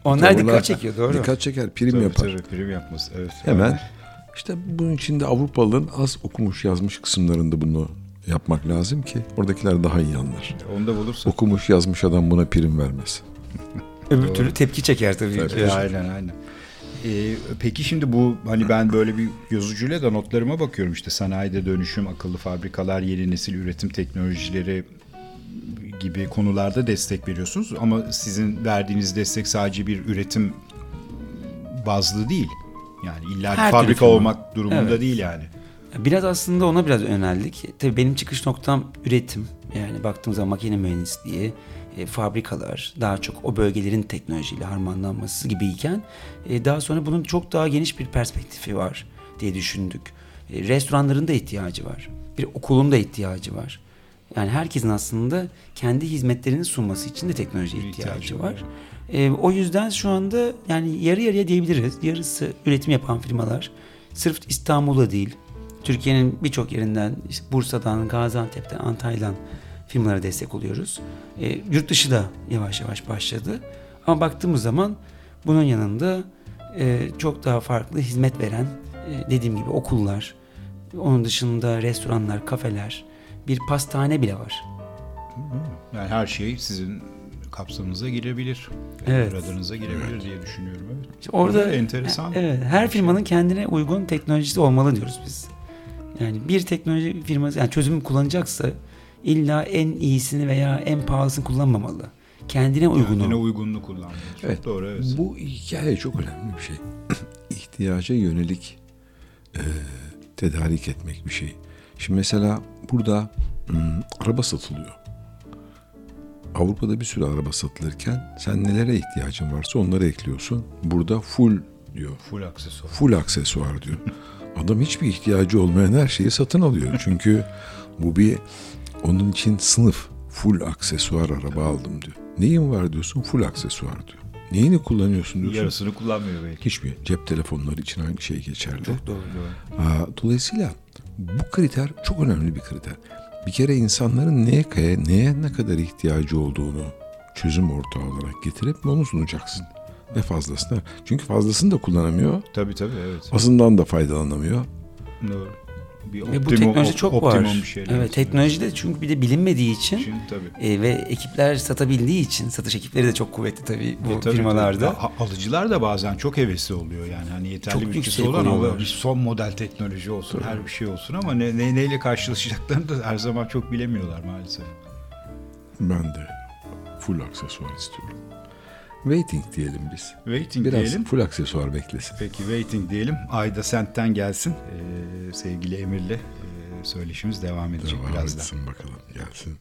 Onlar Tavırlar dikkat çekiyor doğru. Dikkat çeker, prim tabii, yapar. tabii, prim yapması. Evet. Hemen işte bunun içinde Avrupalıların az okumuş yazmış kısımlarında bunu yapmak lazım ki oradakiler daha iyi anlar. Onu da bulursak. Okumuş yazmış adam buna prim vermez. Öbür türlü tepki çeker tabii. Tabii. ki. E, aynen aynen. Ee, peki şimdi bu hani ben böyle bir yazıcıyla da notlarıma bakıyorum işte sanayide dönüşüm, akıllı fabrikalar, yeni nesil üretim teknolojileri gibi konularda destek veriyorsunuz ama sizin verdiğiniz destek sadece bir üretim bazlı değil. Yani illa Her fabrika olmak durumunda Evet. değil yani. Biraz aslında ona biraz yöneldik. Tabii benim çıkış noktam üretim. Yani baktığım zaman makine mühendisliği, e, fabrikalar, daha çok o bölgelerin teknolojiyle harmanlanması gibiyken e, daha sonra bunun çok daha geniş bir perspektifi var diye düşündük. E, restoranların da ihtiyacı var. Bir okulun da ihtiyacı var. Yani herkesin aslında kendi hizmetlerini sunması için de teknolojiye ihtiyacı, ihtiyacı var. var. E, o yüzden şu anda yani yarı yarıya diyebiliriz. Yarısı üretim yapan firmalar. Sırf İstanbul'da değil, Türkiye'nin birçok yerinden, işte Bursa'dan, Gaziantep'ten, Antalya'dan firmalara destek oluyoruz. E, yurt dışı da yavaş yavaş başladı. Ama baktığımız zaman bunun yanında e, çok daha farklı hizmet veren, e, dediğim gibi okullar, onun dışında restoranlar, kafeler, bir pastane bile var. Yani her şey sizin kapsamınıza girebilir. Evet. Radarınıza girebilir diye düşünüyorum. Evet. İşte orada Orada enteresan. Evet, her firmanın kendine uygun teknolojisi olmalı diyoruz biz. Yani bir teknoloji firması yani çözümü kullanacaksa illa en iyisini veya en pahalısını kullanmamalı. Kendine uygunu. Kendine uygunluğu kullanmak. Çok Evet. doğru evet. Bu hikaye çok önemli bir şey. İhtiyaca yönelik e, tedarik etmek bir şey. Şimdi mesela burada hmm, araba satılıyor. Avrupa'da bir sürü araba satılırken sen nelere ihtiyacın varsa onları ekliyorsun. Burada full diyor. Full aksesuar. Full aksesuar diyor. Adam hiçbir ihtiyacı olmayan her şeyi satın alıyor. Çünkü bu bir onun için sınıf. Full aksesuar araba aldım diyor. Neyin var diyorsun? Full aksesuar diyor. Neyini kullanıyorsun diyorsun? Yarısını kullanmıyor belki. Hiçbir. Cep telefonları için aynı şey geçerli. Çok doğru. Aa, Dolayısıyla bu kriter çok önemli bir kriter. Bir kere insanların neye, neye ne kadar ihtiyacı olduğunu çözüm ortağı olarak getirip onu sunacaksın. Ve fazlasını. Çünkü fazlasını da kullanamıyor. Tabii tabii evet. Azından da faydalanamıyor. Doğru. Bir Ve bu optimum- teknoloji çok optimum var. bir şey evet, lazım. teknolojide çünkü bir de bilinmediği için Şimdi tabii. e, ve ekipler satabildiği için satış ekipleri de çok kuvvetli tabii bu E, tabii, firmalarda. tabii. Alıcılar da bazen çok hevesli oluyor yani hani yeterli Çok bütçesi yüksek olan ama bir son model teknoloji olsun her bir şey olsun ama ne, ne neyle karşılaşacaklarını da her zaman çok bilemiyorlar maalesef. Ben de full aksesuar istiyorum. Waiting diyelim biz. Waiting Biraz diyelim. full aksesuar beklesin. Peki waiting diyelim. Ayda Sent'ten gelsin. Ee, sevgili Emir'le e, söyleşimiz devam edecek Devam birazdan. etsin bakalım gelsin.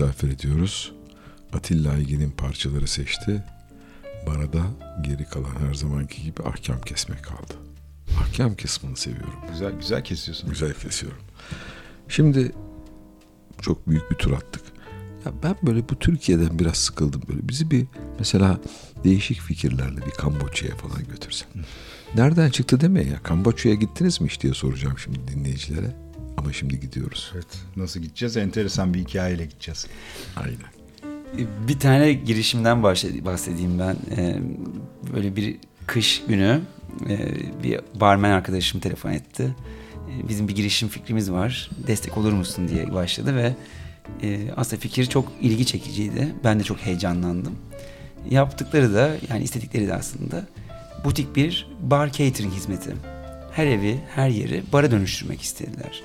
Misafir ediyoruz. Atilla Aygin'in parçaları seçti. Bana da geri kalan her zamanki gibi ahkam kesmek kaldı. Ahkam kısmını seviyorum. Güzel güzel kesiyorsun. Güzel kesiyorum. Şimdi çok büyük bir tur attık. Ya ben böyle bu Türkiye'den biraz sıkıldım böyle. Bizi bir mesela değişik fikirlerle bir Kamboçya'ya falan götürsen. Nereden çıktı demeyin ya. Kamboçya'ya gittiniz mi hiç diye soracağım şimdi dinleyicilere. Ama şimdi gidiyoruz. Evet. Nasıl gideceğiz? Enteresan bir hikayeyle gideceğiz. Aynen. Bir tane girişimden bahsed- bahsedeyim ben. Ee, böyle bir kış günü e, bir barmen arkadaşım telefon etti. Bizim bir girişim fikrimiz var. Destek olur musun diye başladı ve e, aslında fikir çok ilgi çekiciydi. Ben de çok heyecanlandım. Yaptıkları da yani istedikleri de aslında butik bir bar catering hizmeti. Her evi, her yeri bara dönüştürmek istediler.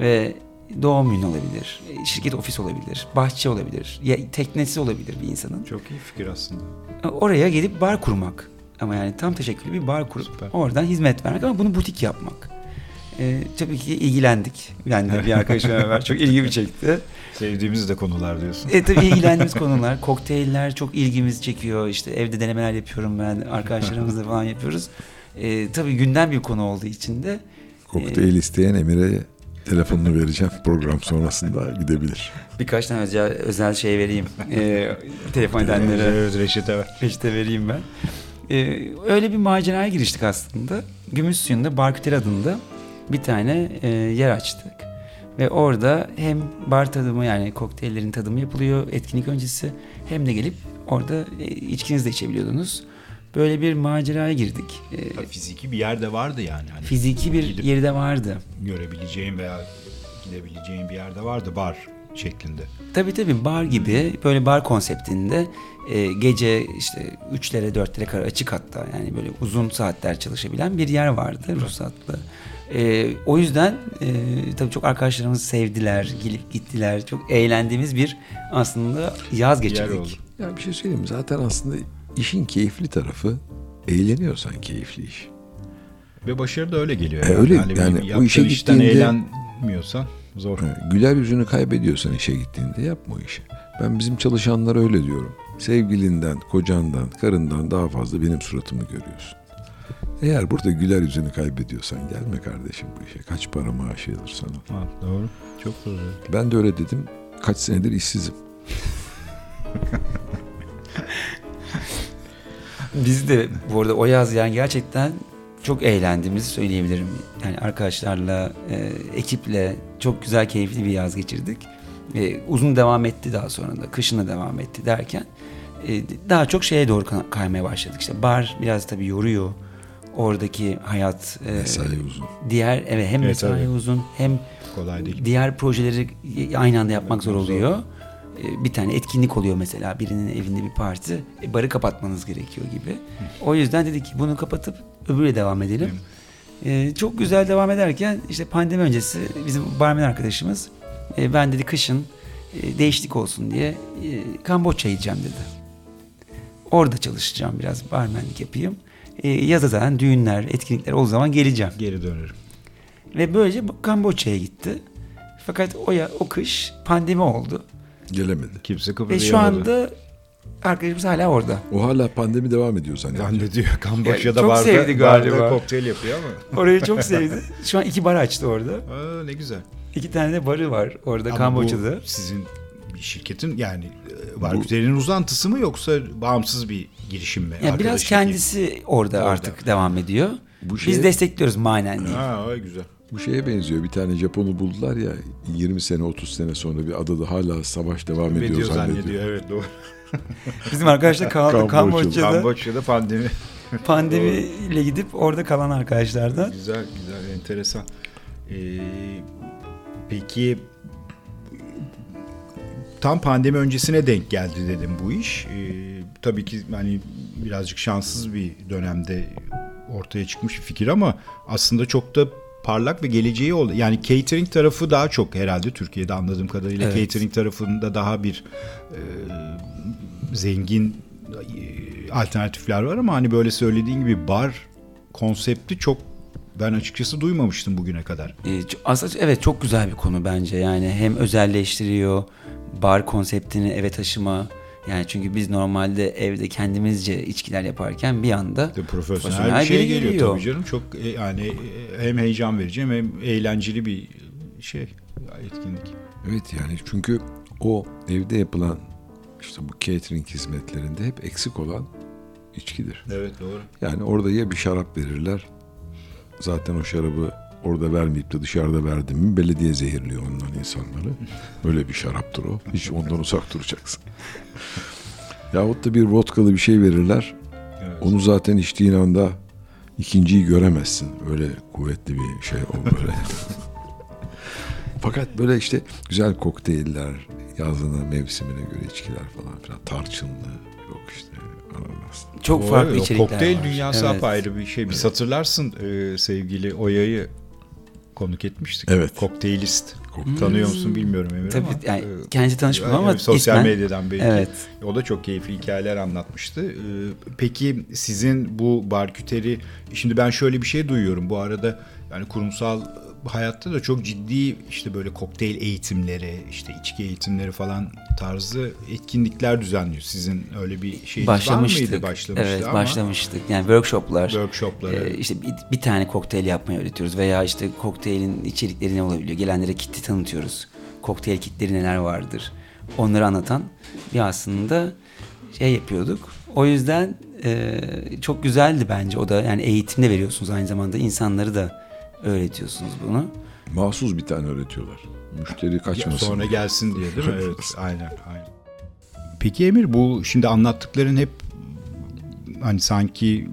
Ve doğum günü olabilir, şirket ofis olabilir, bahçe olabilir, ya teknesi olabilir bir insanın. Çok iyi fikir aslında. Oraya gelip bar kurmak. Ama yani tam teşekküllü bir bar kurup Süper. oradan hizmet vermek ama bunu butik yapmak. Ee, tabii ki ilgilendik. De bir arkadaşımla beraber çok ilgimi çekti. Sevdiğimiz de konular diyorsun. E tabii ilgilendiğimiz konular. Kokteyller çok ilgimizi çekiyor. İşte evde denemeler yapıyorum ben. Arkadaşlarımızla falan yapıyoruz. E, tabii gündem bir konu olduğu için de Kokteyl isteyen Emir'e telefonunu vereceğim. Program sonrasında gidebilir. birkaç tane özel, özel şey vereyim. E, telefon edenlere. Evet, reçete ver. Peşte vereyim ben. Ee, öyle bir maceraya giriştik aslında. Gümüşsuyu'nda Barküter adında bir tane e, yer açtık. Ve orada hem bar tadımı yani kokteyllerin tadımı yapılıyor etkinlik öncesi hem de gelip orada e, içkinizi de içebiliyordunuz. Böyle bir maceraya girdik. Ee, Ha, Fiziki bir yerde vardı yani. Hani fiziki bir Gidip- yeri de vardı. görebileceğin veya gidebileceğin bir yerde vardı bar şeklinde. Tabii tabii bar gibi böyle bar konseptinde e, gece işte 3'lere 4'lere kadar açık hatta yani böyle uzun saatler çalışabilen bir yer vardı ruhsatlı. E, o yüzden e, tabii çok arkadaşlarımız sevdiler, gelip gittiler. Çok eğlendiğimiz bir aslında yaz geçirdik. oldu. Ya bir şey söyleyeyim mi? Zaten aslında işin keyifli tarafı eğleniyorsan keyifli iş. Ve başarı da öyle geliyor. E, öyle, yani bu yaptığın işe gittiğinde- eğlenmiyorsan zor. Ha, Güler yüzünü kaybediyorsan işe gittiğinde yapma o işi. Ben bizim çalışanlara öyle diyorum. Sevgilinden, kocandan, karından daha fazla benim suratımı görüyorsun. Eğer burada güler yüzünü kaybediyorsan gelme kardeşim bu işe. Kaç para maaşı alır sana. Ha, doğru. Çok doğru. Ben de öyle dedim. Kaç senedir işsizim. Biz de bu arada o yaz yani gerçekten çok eğlendiğimizi söyleyebilirim. Yani arkadaşlarla, e, ekiple çok güzel keyifli bir yaz geçirdik. E, uzun devam etti daha sonra da, kışına devam etti derken e, daha çok şeye doğru ka- kaymaya başladık. İşte bar biraz tabii yoruyor. Oradaki hayat, e, Mesai uzun. diğer evet hem Evet, mesai tabii. uzun hem Kolay değil. diğer projeleri aynı anda yapmak zor oluyor. Ee, Bir tane etkinlik oluyor mesela birinin evinde bir parti. E, barı kapatmanız gerekiyor gibi. O yüzden dedik ki bunu kapatıp öbürüyle devam edelim. Ee, çok güzel devam ederken işte pandemi öncesi bizim barmen arkadaşımız e, ben dedi kışın e, değişiklik olsun diye e, Kamboçya yiyeceğim dedi. Orada çalışacağım biraz barmenlik yapayım. E, yazda zaten düğünler, etkinlikler o zaman geleceğim. Geri dönerim. Ve böylece Kamboçya'ya gitti. Fakat o ya o kış pandemi oldu. Gelemedi. Kimse Ve kıpırdayamadı. şu anda arkadaşımız hala orada. O hala pandemi devam ediyor zannediyor. Zannediyor. Kamboçya'da Çok barda, sevdi galiba. barda kokteyl yapıyor ama. Orayı çok sevdi. Şu an iki bar açtı orada. Aa, ne güzel. İki tane de barı var orada Ama Kamboçya'da. bu sizin bir şirketin yani e, Barküter'in uzantısı mı yoksa bağımsız bir girişim mi? Yani biraz kendisi orada, Orada. artık devam ediyor. Bu Biz destekliyoruz manen diye. Ha, güzel. Bu şeye benziyor. Bir tane Japon'u buldular ya 20 sene 30 sene sonra bir adada hala savaş devam ediyor, Ediyor zannediyor. zannediyor. Evet doğru. Bizim arkadaşlar Kamboçya'da. Kamboçya'da Kamboçya'da pandemi. pandemiyle gidip orada kalan arkadaşlardan. Güzel güzel enteresan. Ee, peki tam pandemi öncesine denk geldi dedim bu iş. Ee, tabii ki hani birazcık şanssız bir dönemde ortaya çıkmış bir fikir ama aslında çok da parlak ve geleceği oldu. Yani catering tarafı daha çok herhalde Türkiye'de anladığım kadarıyla Evet. catering tarafında daha bir e, zengin e, alternatifler var ama hani böyle söylediğin gibi bar konsepti çok ben açıkçası duymamıştım bugüne kadar. Ç- Aslında evet çok güzel bir konu bence. Yani hem özelleştiriyor bar konseptini eve taşıma. Yani çünkü biz normalde evde kendimizce içkiler yaparken bir anda De profesyonel, Profesyonel bir şey geliyor, geliyor. tabii canım. Çok e, yani e, hem heyecan verici hem eğlenceli bir şey etkinlik. Evet yani çünkü o evde yapılan işte bu catering hizmetlerinde hep eksik olan içkidir. Evet doğru. Yani orada ya bir şarap verirler. Zaten o şarabı orada vermeyip de dışarıda verdi mi belediye zehirliyor ondan insanları. Öyle bir şaraptır o. Hiç ondan uzak duracaksın. Yahut da bir vodkalı bir şey verirler. Evet. Onu zaten içtiğin anda ikinciyi göremezsin. Öyle kuvvetli bir şey o böyle. Fakat böyle işte güzel kokteyller, yazına, mevsimine göre içkiler falan filan. Tarçınlı, yok işte ananas. çok O- farklı o içerikler Kokteyl var. dünyası Evet. apayrı bir şey. Biz hatırlarsın e, sevgili Oya'yı konuk etmiştik. Evet. Kokteylist. Kokteyl. Tanıyor musun bilmiyorum Emir Tabii ama. yani e, kendisi tanışmadım ama Evet, sosyal ismen- medyadan belki. Evet. O da çok keyifli hikayeler anlatmıştı. Ee, Peki sizin bu barküteri şimdi ben şöyle bir şey duyuyorum bu arada yani kurumsal hayatta da çok ciddi işte böyle kokteyl eğitimleri, işte içki eğitimleri falan tarzı etkinlikler düzenliyor. Sizin öyle bir şeyiniz var Başlamıştık. mıydı? Başlamıştı evet ama başlamıştık. Yani workshoplar. workshopları. Ee, işte bir, bir tane kokteyl yapmayı öğretiyoruz veya işte kokteylin içerikleri ne olabiliyor? Gelenlere kitti tanıtıyoruz. Kokteyl kitleri neler vardır? Onları anlatan bir aslında şey yapıyorduk. O yüzden e, çok güzeldi bence o da. Yani eğitimde veriyorsunuz aynı zamanda insanları da öğretiyorsunuz bunu. Mahsus bir tane öğretiyorlar. Müşteri kaçmasın. Sonra gelsin diye değil mi? Evet, aynen, aynen. Peki Emir bu şimdi anlattıkların hep hani sanki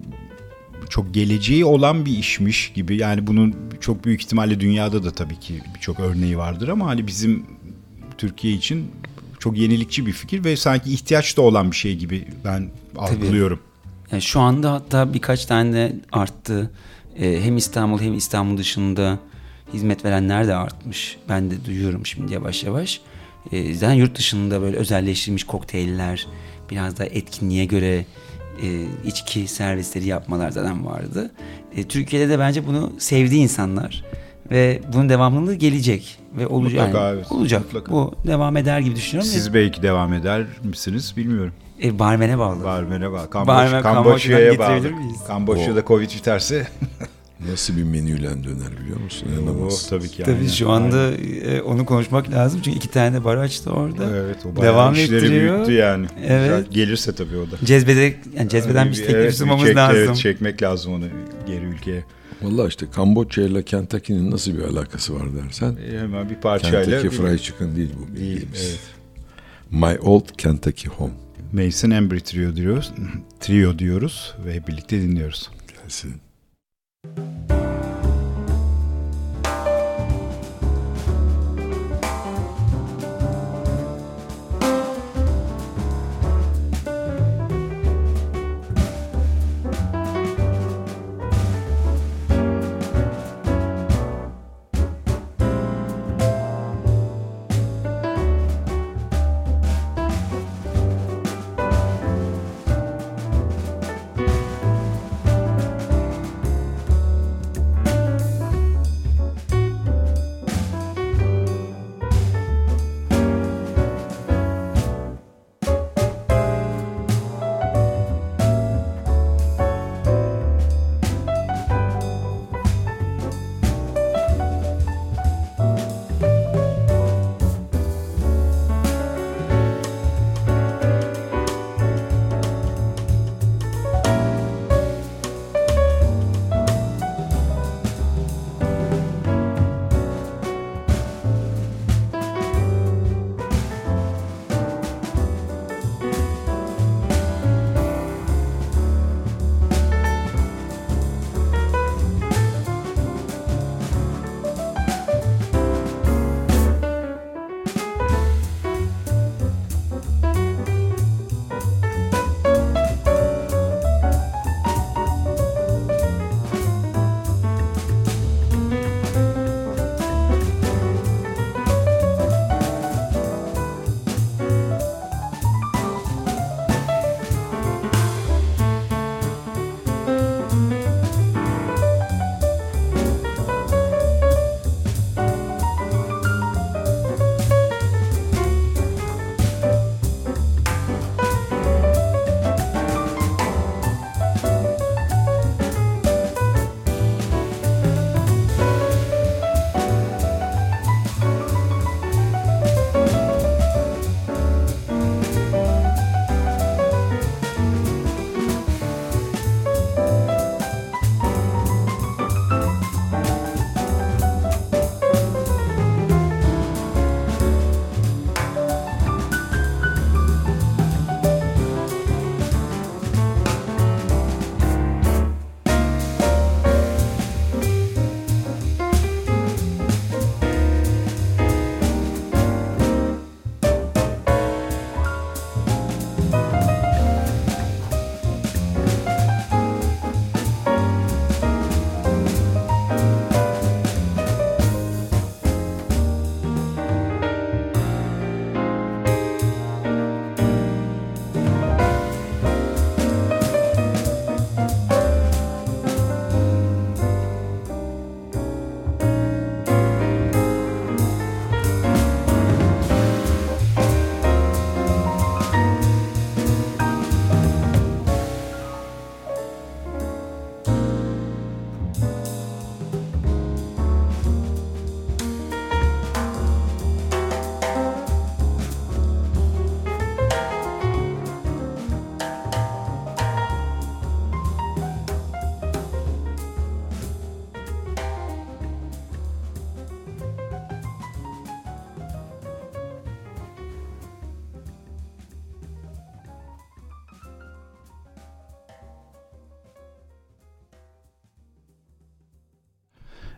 çok geleceği olan bir işmiş gibi. Yani bunun çok büyük ihtimalle dünyada da tabii ki birçok örneği vardır ama hani bizim Türkiye için çok yenilikçi bir fikir ve sanki ihtiyaç da olan bir şey gibi ben algılıyorum. Yani şu anda hatta birkaç tane arttı. Ee, hem İstanbul hem İstanbul dışında hizmet verenler de artmış. Ben de duyuyorum şimdi yavaş yavaş. Ee, zaten yurt dışında böyle özelleştirilmiş kokteyller, biraz da etkinliğe göre e, içki servisleri yapmalar zaten vardı. E, Türkiye'de de bence bunu sevdi insanlar ve bunun devamlılığı gelecek ve olacak. Mutlaka, yani evet. Olacak. Mutlaka. Bu devam eder gibi düşünüyorum. Siz belki devam eder misiniz bilmiyorum. E, barmene bağlı. Barmen'e bağlı. Barmen Kamboçya'ya Kamboçya'dan bağlı. miyiz? Kamboçya'da Covid biterse Nasıl bir menüyle döner biliyor musun? o İnanılmaz. tabii ki. Tabii aynen, şu anda e, onu konuşmak lazım çünkü iki tane bar açtı orada. Evet o bayağı Devam işleri ettiriyor. büyüttü yani. Evet. Güzel. Gelirse tabii o da. Cezbede, yani cezbeden bir teklif Evet, sunmamız çek- lazım. Evet çekmek lazım onu geri ülkeye. Vallahi işte Kamboçya ile Kentucky'nin nasıl bir alakası var dersen. E, hemen bir parçayla. Kentucky Fried Chicken değil bu. Değil, evet. My Old Kentucky Home. Mason Embry Trio diyoruz. Trio diyoruz ve birlikte dinliyoruz. Gelsin. Thank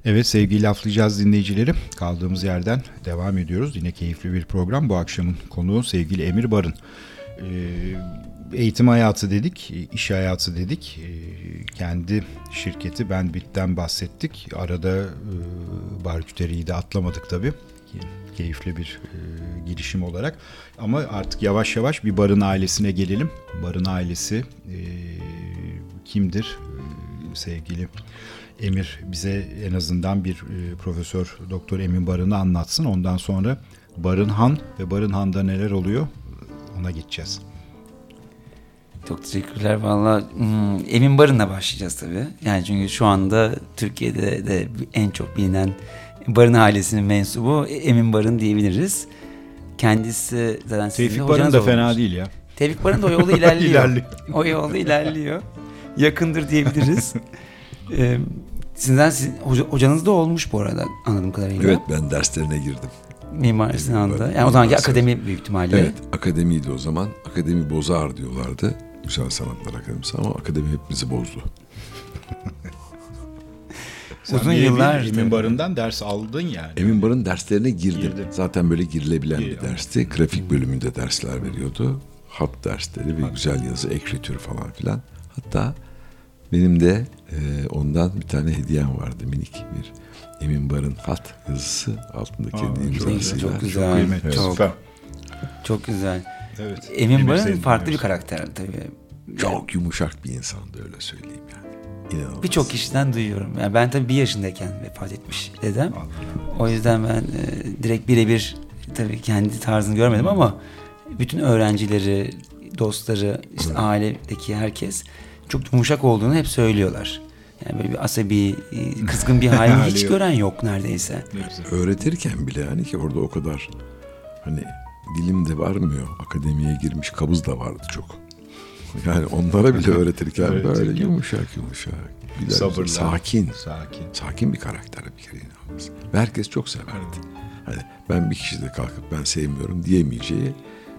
Evet sevgili laflayacağız dinleyicileri. Kaldığımız yerden devam ediyoruz. Yine keyifli bir program. Bu akşamın konuğu sevgili Emir Barın. Ee, eğitim hayatı dedik, iş hayatı dedik. Ee, kendi şirketi Bandbit'ten bahsettik. Arada e, Barküteri'yi de atlamadık tabii. Keyifli bir e, girişim olarak. Ama artık yavaş yavaş bir Barın ailesine gelelim. Barın ailesi e, kimdir sevgili Emir bize en azından bir e, Profesör Doktor Emin Barın'ı anlatsın. Ondan sonra Barın Han ve Barın Han'da neler oluyor ona geçeceğiz. Çok teşekkürler valla. Hmm, Emin Barın'la başlayacağız tabii. Yani çünkü şu anda Türkiye'de de en çok bilinen Barın ailesinin mensubu Emin Barın diyebiliriz. Kendisi zaten Tevfik Barın da olmuş. fena değil ya. Tevfik Barın da o yolda ilerliyor. İlerliyor. o yolda ilerliyor. Yakındır diyebiliriz. Ee, sizden siz, hoca- hocanız da olmuş bu arada anladığım kadarıyla. Evet ben derslerine girdim. Mimar Sinan'da. Yani o zamanki Sinan. akademi büyük ihtimalle. Evet akademiydi o zaman. Akademi bozar diyorlardı. Güzel Sanatlar Akademisi ama akademi hepimizi bozdu. Sen Uzun yıllar Emin. Barın'dan ders aldın yani. Emin Barın derslerine girdim. Girdin. Zaten böyle girilebilen Gir- bir dersti. Grafik bölümünde dersler veriyordu. Hat dersleri ve güzel yazı, ekritür falan filan. Hatta benim de e, ondan bir tane hediyem vardı minik bir Emin Barın hat yazısı altında kendi Aa, çok imzasıyla. güzel, çok. Kıymetli. Çok. Süper. Çok güzel. Evet. Emin Barın farklı bir karakter tabii. Çok yumuşak bir insandı öyle söyleyeyim yani. Birçok kişiden duyuyorum. Yani ben tabii bir yaşındayken vefat etmiş dedem. O yüzden ben e, direkt birebir tabii kendi tarzını görmedim ama bütün öğrencileri, dostları, işte ailedeki herkes çok yumuşak olduğunu hep söylüyorlar. Yani böyle bir asabi, e, kızgın bir halini Hali hiç yok. gören yok neredeyse. Ne öğretirken bile hani ki orada o kadar hani dilim de varmıyor. Akademiye girmiş kabız da vardı çok. Yani onlara bile öğretirken böyle yumuşak yumuşak. Güzel, Sabırla. Sakin. Sakin. Sakin bir karakter bir kere inanılmaz. Ve herkes çok severdi. Hani ben bir kişide kalkıp ben sevmiyorum diyemeyeceği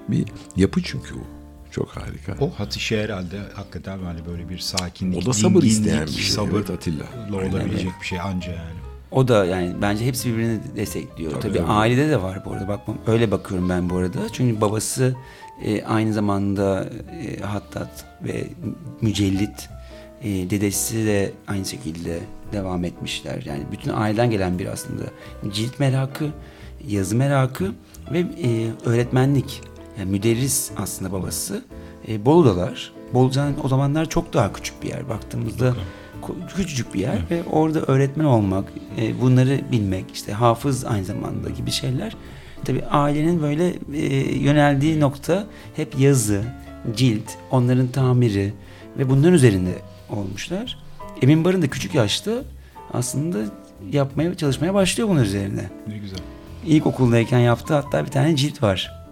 bir yapı çünkü o. Çok harika. O hat işi herhalde hakikaten hani böyle bir sakinlik, O da sabır isteyen bir şey. Sabır Evet, Atilla. olabilecek bir şey anca yani. O da yani bence hepsi birbirini destekliyor. Tabii, Tabii, tabii. ailede de var bu arada. Bakmam öyle bakıyorum ben bu arada. Çünkü babası e, aynı zamanda e, hattat ve mücellit. E, dedesi de aynı şekilde devam etmişler. Yani bütün aileden gelen bir aslında cilt merakı, yazı merakı ve e, öğretmenlik. Yani müderris aslında babası. E, Bolu'dalar. Bolu zaten o zamanlar çok daha küçük bir yer. Baktığımızda küçücük bir yer ve orada öğretmen olmak, e, bunları bilmek, işte hafız aynı zamanda gibi şeyler. Tabii ailenin böyle e, yöneldiği nokta hep yazı, cilt, onların tamiri ve bunların üzerinde olmuşlar. Emin Barın da küçük yaşta aslında yapmaya çalışmaya başlıyor bunun üzerine. Ne güzel. İlkokuldayken yaptığı hatta bir tane cilt var.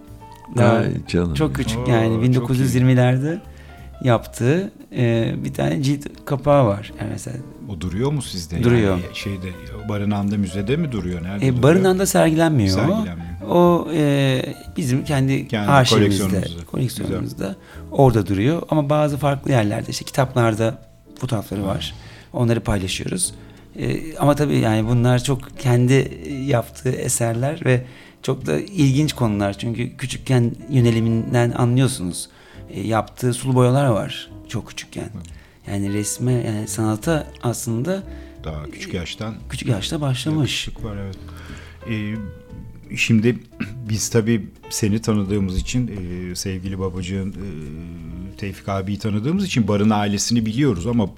Daha Ay canım. çok küçük Oo, yani çok iyi. 1920'lerde yaptığı e, bir tane cilt kapağı var. Yani mesela O duruyor mu sizde? Duruyor. Yani şeyde Barınan'da müzede mi duruyor? Nerede e, duruyor? barınağında sergilenmiyor. Sergilenmiyor. O e, bizim kendi, Kendi arşivimizde, koleksiyonumuzda. orada duruyor. Ama bazı farklı yerlerde işte kitaplarda fotoğrafları var. Onları paylaşıyoruz. E, ama tabii yani bunlar çok kendi yaptığı eserler ve çok da ilginç konular. Çünkü küçükken yöneliminden anlıyorsunuz. E, yaptığı sulu boyalar var çok küçükken. Yani resme yani sanata aslında Daha küçük yaştan küçük yaşta başlamış. Var evet. Ee, şimdi biz tabii seni tanıdığımız için e, sevgili babacığın e, Tevfik abiyi tanıdığımız için Barın ailesini biliyoruz ama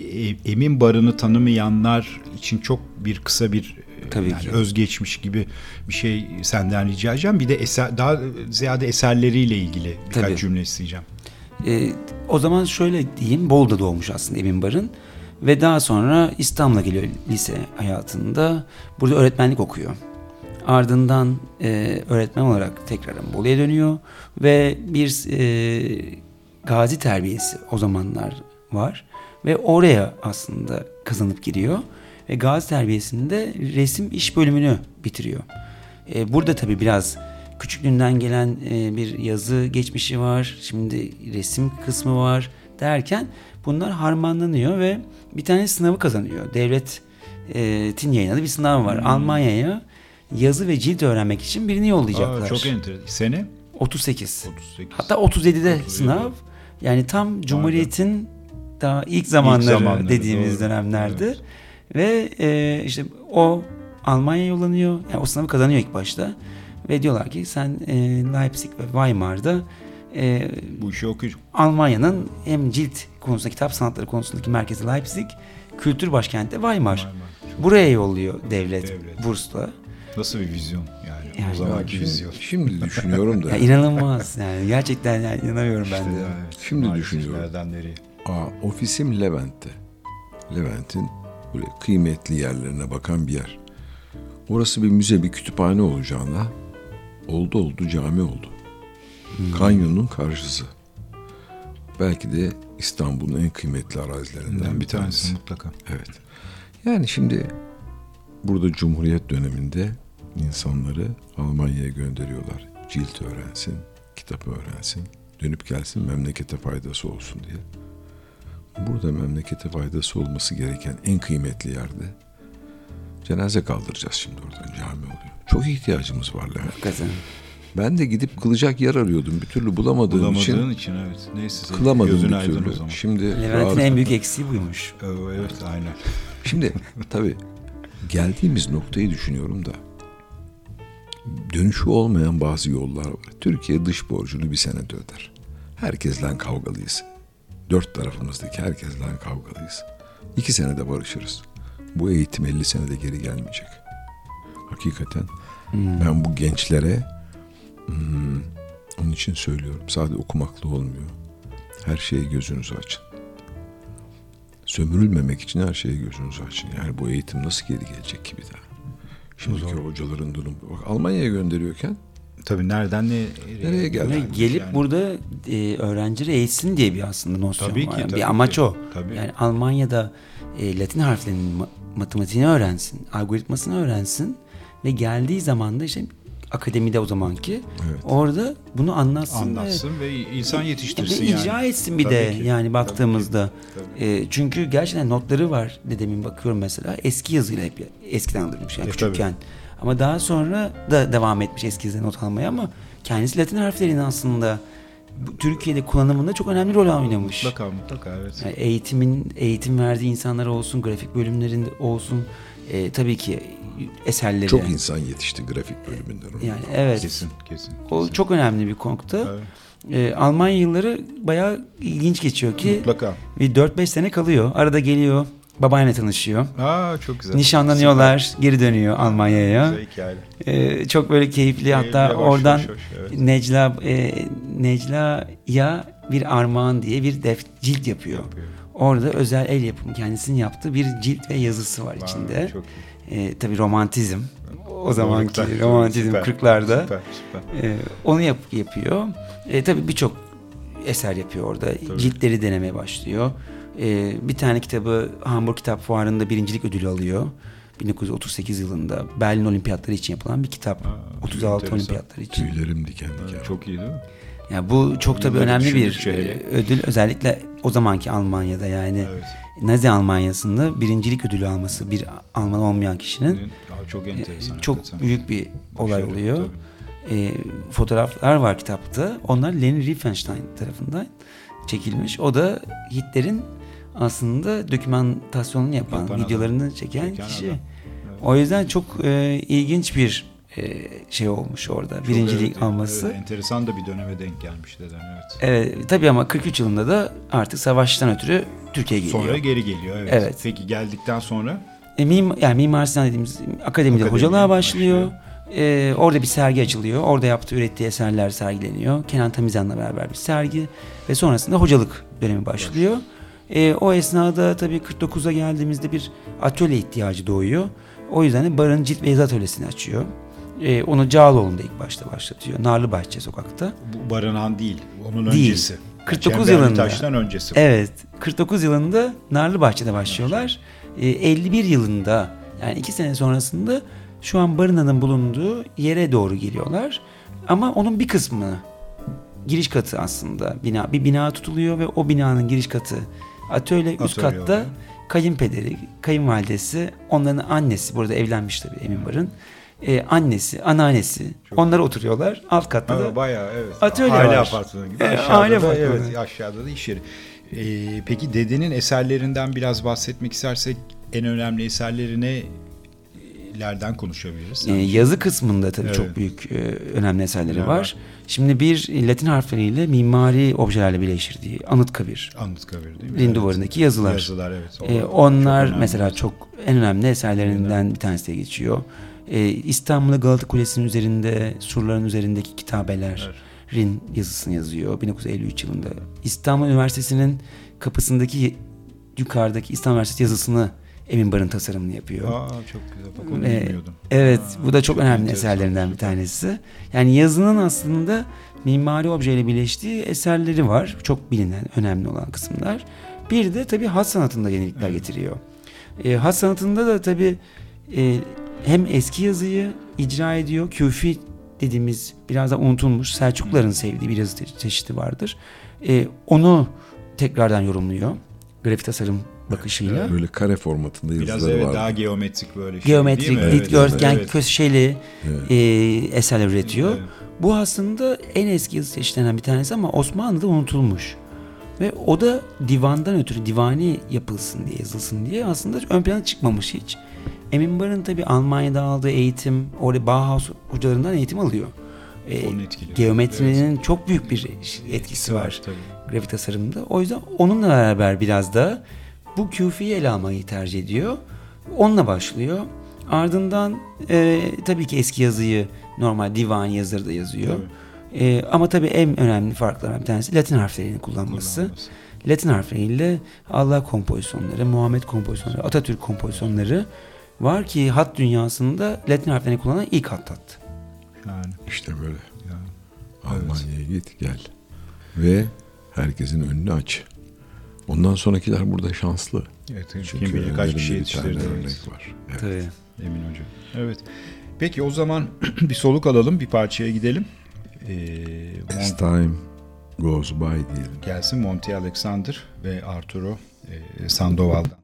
e, Emin Barın'ı tanımayanlar için çok bir kısa bir Tabii yani ki. özgeçmiş gibi bir şey senden rica edeceğim. Bir de eser, daha ziyade eserleriyle ilgili birkaç Tabii. cümle isteyeceğim. Ee, o zaman şöyle diyeyim, Bolu'da doğmuş aslında Emin Barın. Ve daha sonra İstanbul'a geliyor lise hayatında. Burada öğretmenlik okuyor. Ardından e, öğretmen olarak tekrar Bolu'ya dönüyor. Ve bir e, gazi terbiyesi o zamanlar var. Ve oraya aslında kazanıp giriyor. Ve gazi terbiyesinde resim iş bölümünü bitiriyor. E, burada tabii biraz küçüklüğünden gelen e, bir yazı geçmişi var. Şimdi resim kısmı var derken bunlar harmanlanıyor ve bir tane sınavı kazanıyor. Devlet e, tin yayınladığı bir sınav var. Almanya'ya yazı ve cilt öğrenmek için birini yollayacaklar. Aa, çok enteresan. Sene? 38. 38. Hatta 37'de 37'de. sınav. Yani tam Cumhuriyet'in daha ilk zamanları, zamanları, dediğimiz doğru. dönemlerde. Evet. Ve e, işte o Almanya yollanıyor. Yani o sınavı kazanıyor ilk başta. Ve diyorlar ki sen e, Leipzig ve Weimar'da e, Bu işi okuyacağım. Almanya'nın hem cilt konusunda, kitap sanatları konusundaki merkezi Leipzig, kültür başkenti de Weimar. Vay. Buraya yolluyor devlet, Devlet. bursla. Nasıl bir vizyon yani, Yani o zamanki vizyon. şimdi düşünüyorum da. Ya inanılmaz yani gerçekten yani inanamıyorum ben de. İşte, evet, Şimdi maalesef düşünüyorum. Nereden nereye? Aa, ofisim Levent'te. Levent'in böyle kıymetli yerlerine bakan bir yer. Orası bir müze, bir kütüphane olacağına oldu oldu cami oldu. Kanyonun karşısı. Belki de İstanbul'un en kıymetli arazilerinden bir tanesi mutlaka. Evet. Yani şimdi burada Cumhuriyet döneminde insanları Almanya'ya gönderiyorlar. Cilt öğrensin, kitap öğrensin, dönüp gelsin memlekete faydası olsun diye. Burada memlekete faydası olması gereken en kıymetli yerde cenaze kaldıracağız şimdi oradan cami oluyor. Çok ihtiyacımız var Levent. Hakikaten. Ben de gidip kılacak yer arıyordum. Bir türlü bulamadığım Bulamadığın için için, evet. Neyse kılamadım bir türlü. o zaman. Şimdi Levent'in en büyük eksiği buymuş. Ee, Evet aynen. Şimdi tabii geldiğimiz noktayı düşünüyorum da dönüşü olmayan bazı yollar var. Türkiye dış borcunu bir senede öder. Herkesle kavgalıyız. Dört tarafımızdaki herkesle kavgalıyız. İki senede barışırız. Bu eğitim 50 senede geri gelmeyecek. Hakikaten ben bu gençlere hmm, onun için söylüyorum. Sadece okumakla olmuyor. Her şeye gözünüzü açın sömürülmemek için her şeye gözünüzü açın. Yani bu eğitim nasıl geri gelecek ki bir daha? Şimdiki hocaların durumu. Bak Almanya'ya gönderiyorken Tabii nereden ne, Nereye geldi? Yani gelip yani. burada e, öğrencileri eğitsin diye bir aslında nosyon Tabii var. ki, Yani tabii bir amaç ki. o. Tabii. Yani Almanya'da e, Latin harflerinin ma- matematiğini öğrensin, algoritmasını öğrensin ve geldiği zaman da işte akademide o zamanki Evet. orada bunu anlatsın, anlatsın ve insan ve, yetiştirsin ve yani. icra etsin bir Tabii de ki, yani tabii baktığımızda. Tabii. E, çünkü gerçekten notları var dedemin bakıyorum mesela eski yazıyla hep eskiden alırmış yani E, küçükken. Ama daha sonra da devam etmiş eski yazıyla not almaya ama kendisi Latin harflerinin aslında Türkiye'de kullanımında çok önemli rol oynamış. Mutlaka mutlaka evet. Yani eğitimin eğitim verdiği insanlar olsun, grafik bölümlerinde olsun, e, tabii ki eserleri. çok insan yetişti grafik bölümünden. Yani evet. Kesin kesin. O kesin. çok önemli bir nokta. Evet. E, Almanya yılları bayağı ilginç geçiyor ki Mutlaka. bir 4-5 sene kalıyor. Arada geliyor, babaanne tanışıyor. Aa çok güzel. Nişanlanıyorlar, geri dönüyor Almanya'ya. Güzel hikaye. E, çok böyle keyifli. Hatta Keyifli, hoş, oradan hoş, hoş, evet. Necla e, Necla'ya bir armağan diye bir def cilt yapıyor. Yapıyor. Orada özel el yapımı kendisinin yaptığı bir cilt ve yazısı var Vay, içinde. Çok E, tabii romantizm. O zamanki Doğrultuda. romantizm Süper, 40'larda. Süper süper. E, onu yap, yapıyor. E, tabii birçok eser yapıyor orada. Ciltleri denemeye başlıyor. E, bir tane kitabı Hamburg Kitap Fuarı'nda birincilik ödülü alıyor. 1938 yılında Berlin Olimpiyatları için yapılan bir kitap. Aa, 36 enteresan. olimpiyatları için. Tüylerim diken diken. Çok iyi değil mi? Yani bu çok tabii Bunları önemli bir düşündükçe hele. e, ödül. Özellikle o zamanki Almanya'da yani Evet. Nazi Almanya'sında birincilik ödülü alması bir Alman olmayan kişinin Aa, çok enteresan. e, çok hakikaten. büyük bir olay Başarı, oluyor. tabii. E, fotoğraflar var kitapta. Onlar Leni Riefenstein tarafından çekilmiş. O da Hitler'in aslında dokümantasyonunu yapan, Yapan adam. videolarını çeken, Çeken kişi. adam. O yüzden çok e, ilginç bir e, şey olmuş orada. Çok birincilik evet, alması. evet, enteresan da bir döneme denk gelmiş dedem evet. Evet tabii ama 43 yılında da artık savaştan ötürü Türkiye'ye geliyor. Sonra geri geliyor evet. Evet. Peki geldikten sonra E, mim, yani Mimar Sinan dediğimiz akademide Akademiye hocalığa başlıyor. E, orada bir sergi açılıyor. Orada yaptığı, ürettiği eserler sergileniyor. Kenan Tamizan'la beraber bir sergi. Ve sonrasında hocalık dönemi başlıyor. E, o esnada tabii 49'a geldiğimizde bir atölye ihtiyacı doğuyor. O yüzden de Barın Cilt ve Yazı Atölyesi'ni açıyor. E, onu Cağaloğlu'nda ilk başta başlatıyor. Narlıbahçe sokakta. bu barınan değil, onun Değil. öncesi. 49 Çemberli yılında. Taş'tan öncesi. Evet. 49 yılında Narlıbahçe'de başlıyorlar. Ee, 51 yılında yani 2 sene sonrasında şu an Barına'nın bulunduğu yere doğru geliyorlar. Ama onun bir kısmı giriş katı aslında bina bir bina tutuluyor ve o binanın giriş katı Atölye üst Atölye katta oluyor. kayınpederi, kayınvalidesi, onların annesi burada evlenmiş tabii Emin Bar'ın. Ee, annesi, anneannesi. Onlar oturuyorlar. Alt katta da bayağı evet. Atölye aile var. apartmanı gibi. E, Aşağıda aile da, apartmanı. evet, aşağıda da iş yeri. Ee, peki dedenin eserlerinden biraz bahsetmek istersek en önemli eserlerine lerden konuşabiliriz. Ee, yazı kısmında tabii Evet. çok büyük e, önemli eserleri Ne var. Şimdi bir Latin harfleriyle mimari objelerle birleştirdiği Anıtkabir. Anıtkabir değil mi? Rin Evet. duvarındaki yazılar. Yazılar evet. Ee, çok onlar önemli. mesela çok en önemli eserlerinden bir tanesi de geçiyor. Ee, İstanbul'da Galata Kulesi'nin üzerinde, surların üzerindeki kitabelerin yazısını yazıyor 1953 yılında. İstanbul Üniversitesi'nin kapısındaki yukarıdaki İstanbul Üniversitesi yazısını Emin Bar'ın tasarımını yapıyor. Aa çok güzel. Bak onu Ee, bilmiyordum. Evet, Aa, bu da çok, önemli enteresan. eserlerinden bir tanesi. Yani yazının aslında mimari objeyle birleştiği eserleri var. Çok bilinen, önemli olan kısımlar. Bir de tabii hat sanatında yenilikler getiriyor. E, hat sanatında da tabii e, hem eski yazıyı icra ediyor. Küfi dediğimiz biraz da unutulmuş Selçukluların sevdiği bir yazı çeşidi vardır. E, onu tekrardan yorumluyor. Grafik tasarım bakışıyla. Böyle kare formatında Biraz yazıları evet var. daha geometrik böyle şey Geometrik, dikdörtgen, evet. köşeli Evet. e, eserler üretiyor. Evet. Bu aslında en eski yazı çeşitlerinden bir tanesi ama Osmanlı'da unutulmuş. Ve o da divandan ötürü divani yapılsın diye yazılsın diye aslında ön plana çıkmamış hiç. Emin Bar'ın tabi Almanya'da aldığı eğitim, orada Bauhaus hocalarından eğitim alıyor. E, geometrinin çok büyük bir etkisi var tabii. grafik tasarımda. O yüzden onunla beraber biraz da bu küfiyi ele almayı tercih ediyor. Onunla başlıyor. Ardından e, tabii ki eski yazıyı normal divan yazarı da yazıyor. E, ama tabii en önemli farklardan bir tanesi Latin harflerini kullanması. Kullanması. Latin harfleriyle Allah kompozisyonları, Muhammed kompozisyonları, Atatürk kompozisyonları var ki hat dünyasında Latin harflerini kullanan ilk hattat. Yani, İşte böyle. yani. Almanya'ya git gel. Ve herkesin önünü aç. Ondan sonrakiler burada şanslı. Evet, Çünkü kim bilir kaç kişi yetiştirdi. evet. örnek var. Evet. Tabii. Emin Hoca. Evet. Peki o zaman bir soluk alalım, bir parçaya gidelim. Ee, As time goes by diyelim. gelsin Monty Alexander ve Arturo e, Sandoval'dan.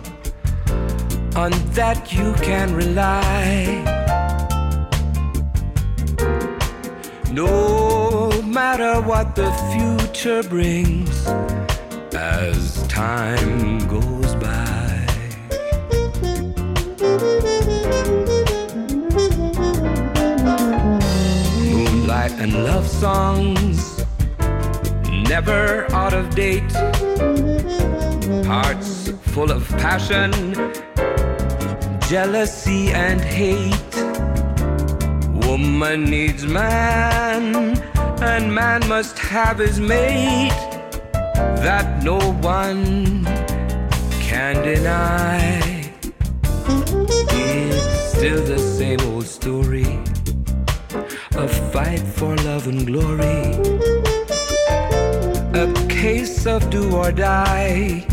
On that you can rely. No matter what the future brings, as time goes by. Moonlight and love songs, never out of date. Hearts full of passion, jealousy, and hate. Woman needs man, and man must have his mate. That no one can deny. It's still the same old story a fight for love and glory, a case of do or die.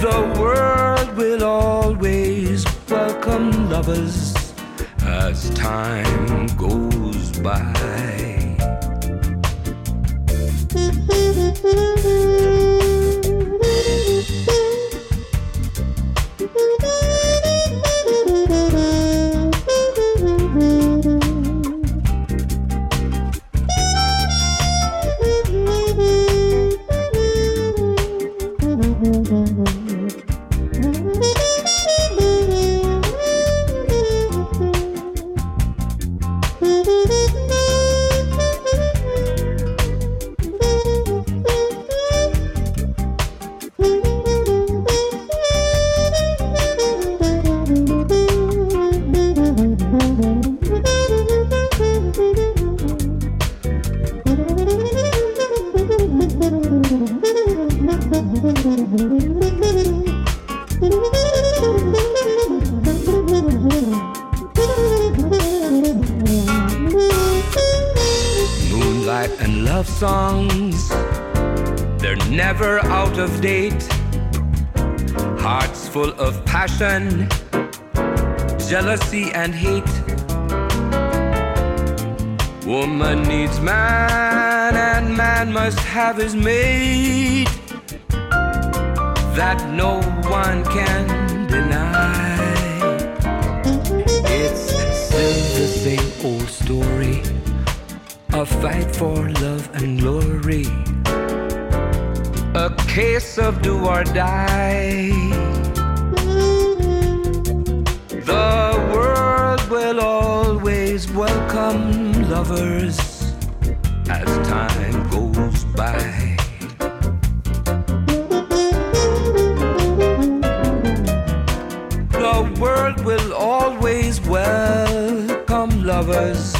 The world will always welcome lovers as time goes by. World will always welcome lovers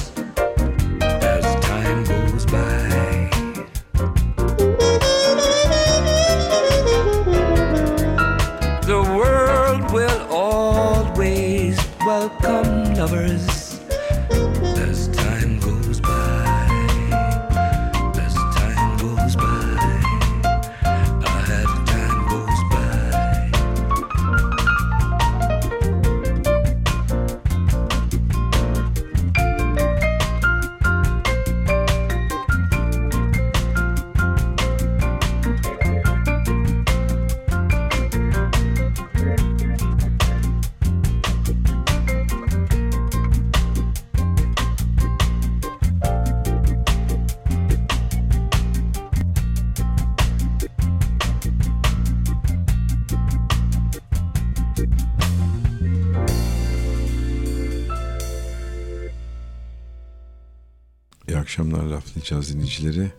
dinleyicileri.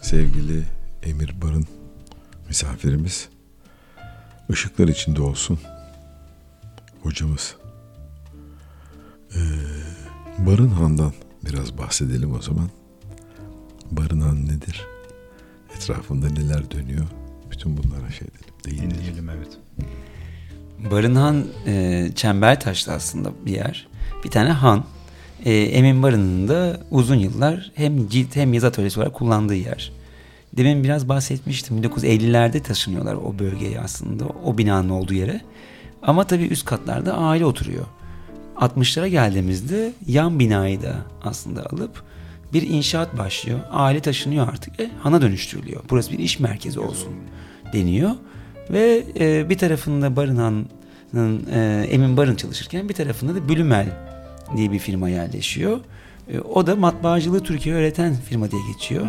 Sevgili Emir Barın misafirimiz. Işıklar içinde olsun. Hocamız. Ee, Barın Han'dan biraz bahsedelim o zaman. Barın Han nedir? Etrafında neler dönüyor? Bütün bunlara şey edelim. Değinelim. Dinleyelim evet. Barınhan e, Çembertaş'ta aslında bir yer. Bir tane han. E, Emin Barın'ın da uzun yıllar hem cilt hem yazı atölyesi olarak kullandığı yer. Demin biraz bahsetmiştim. 1950'lerde taşınıyorlar o bölgeye aslında. O binanın olduğu yere. Ama tabii üst katlarda aile oturuyor. 60'lara geldiğimizde yan binayı da aslında alıp bir inşaat başlıyor. Aile taşınıyor artık. E, hana dönüştürülüyor. Burası bir iş merkezi olsun deniyor. Ve e, bir tarafında Barınhan'ın e, Emin Barın çalışırken bir tarafında da Bülümel diye bir firma yerleşiyor. E, o da matbaacılığı Türkiye öğreten firma diye geçiyor.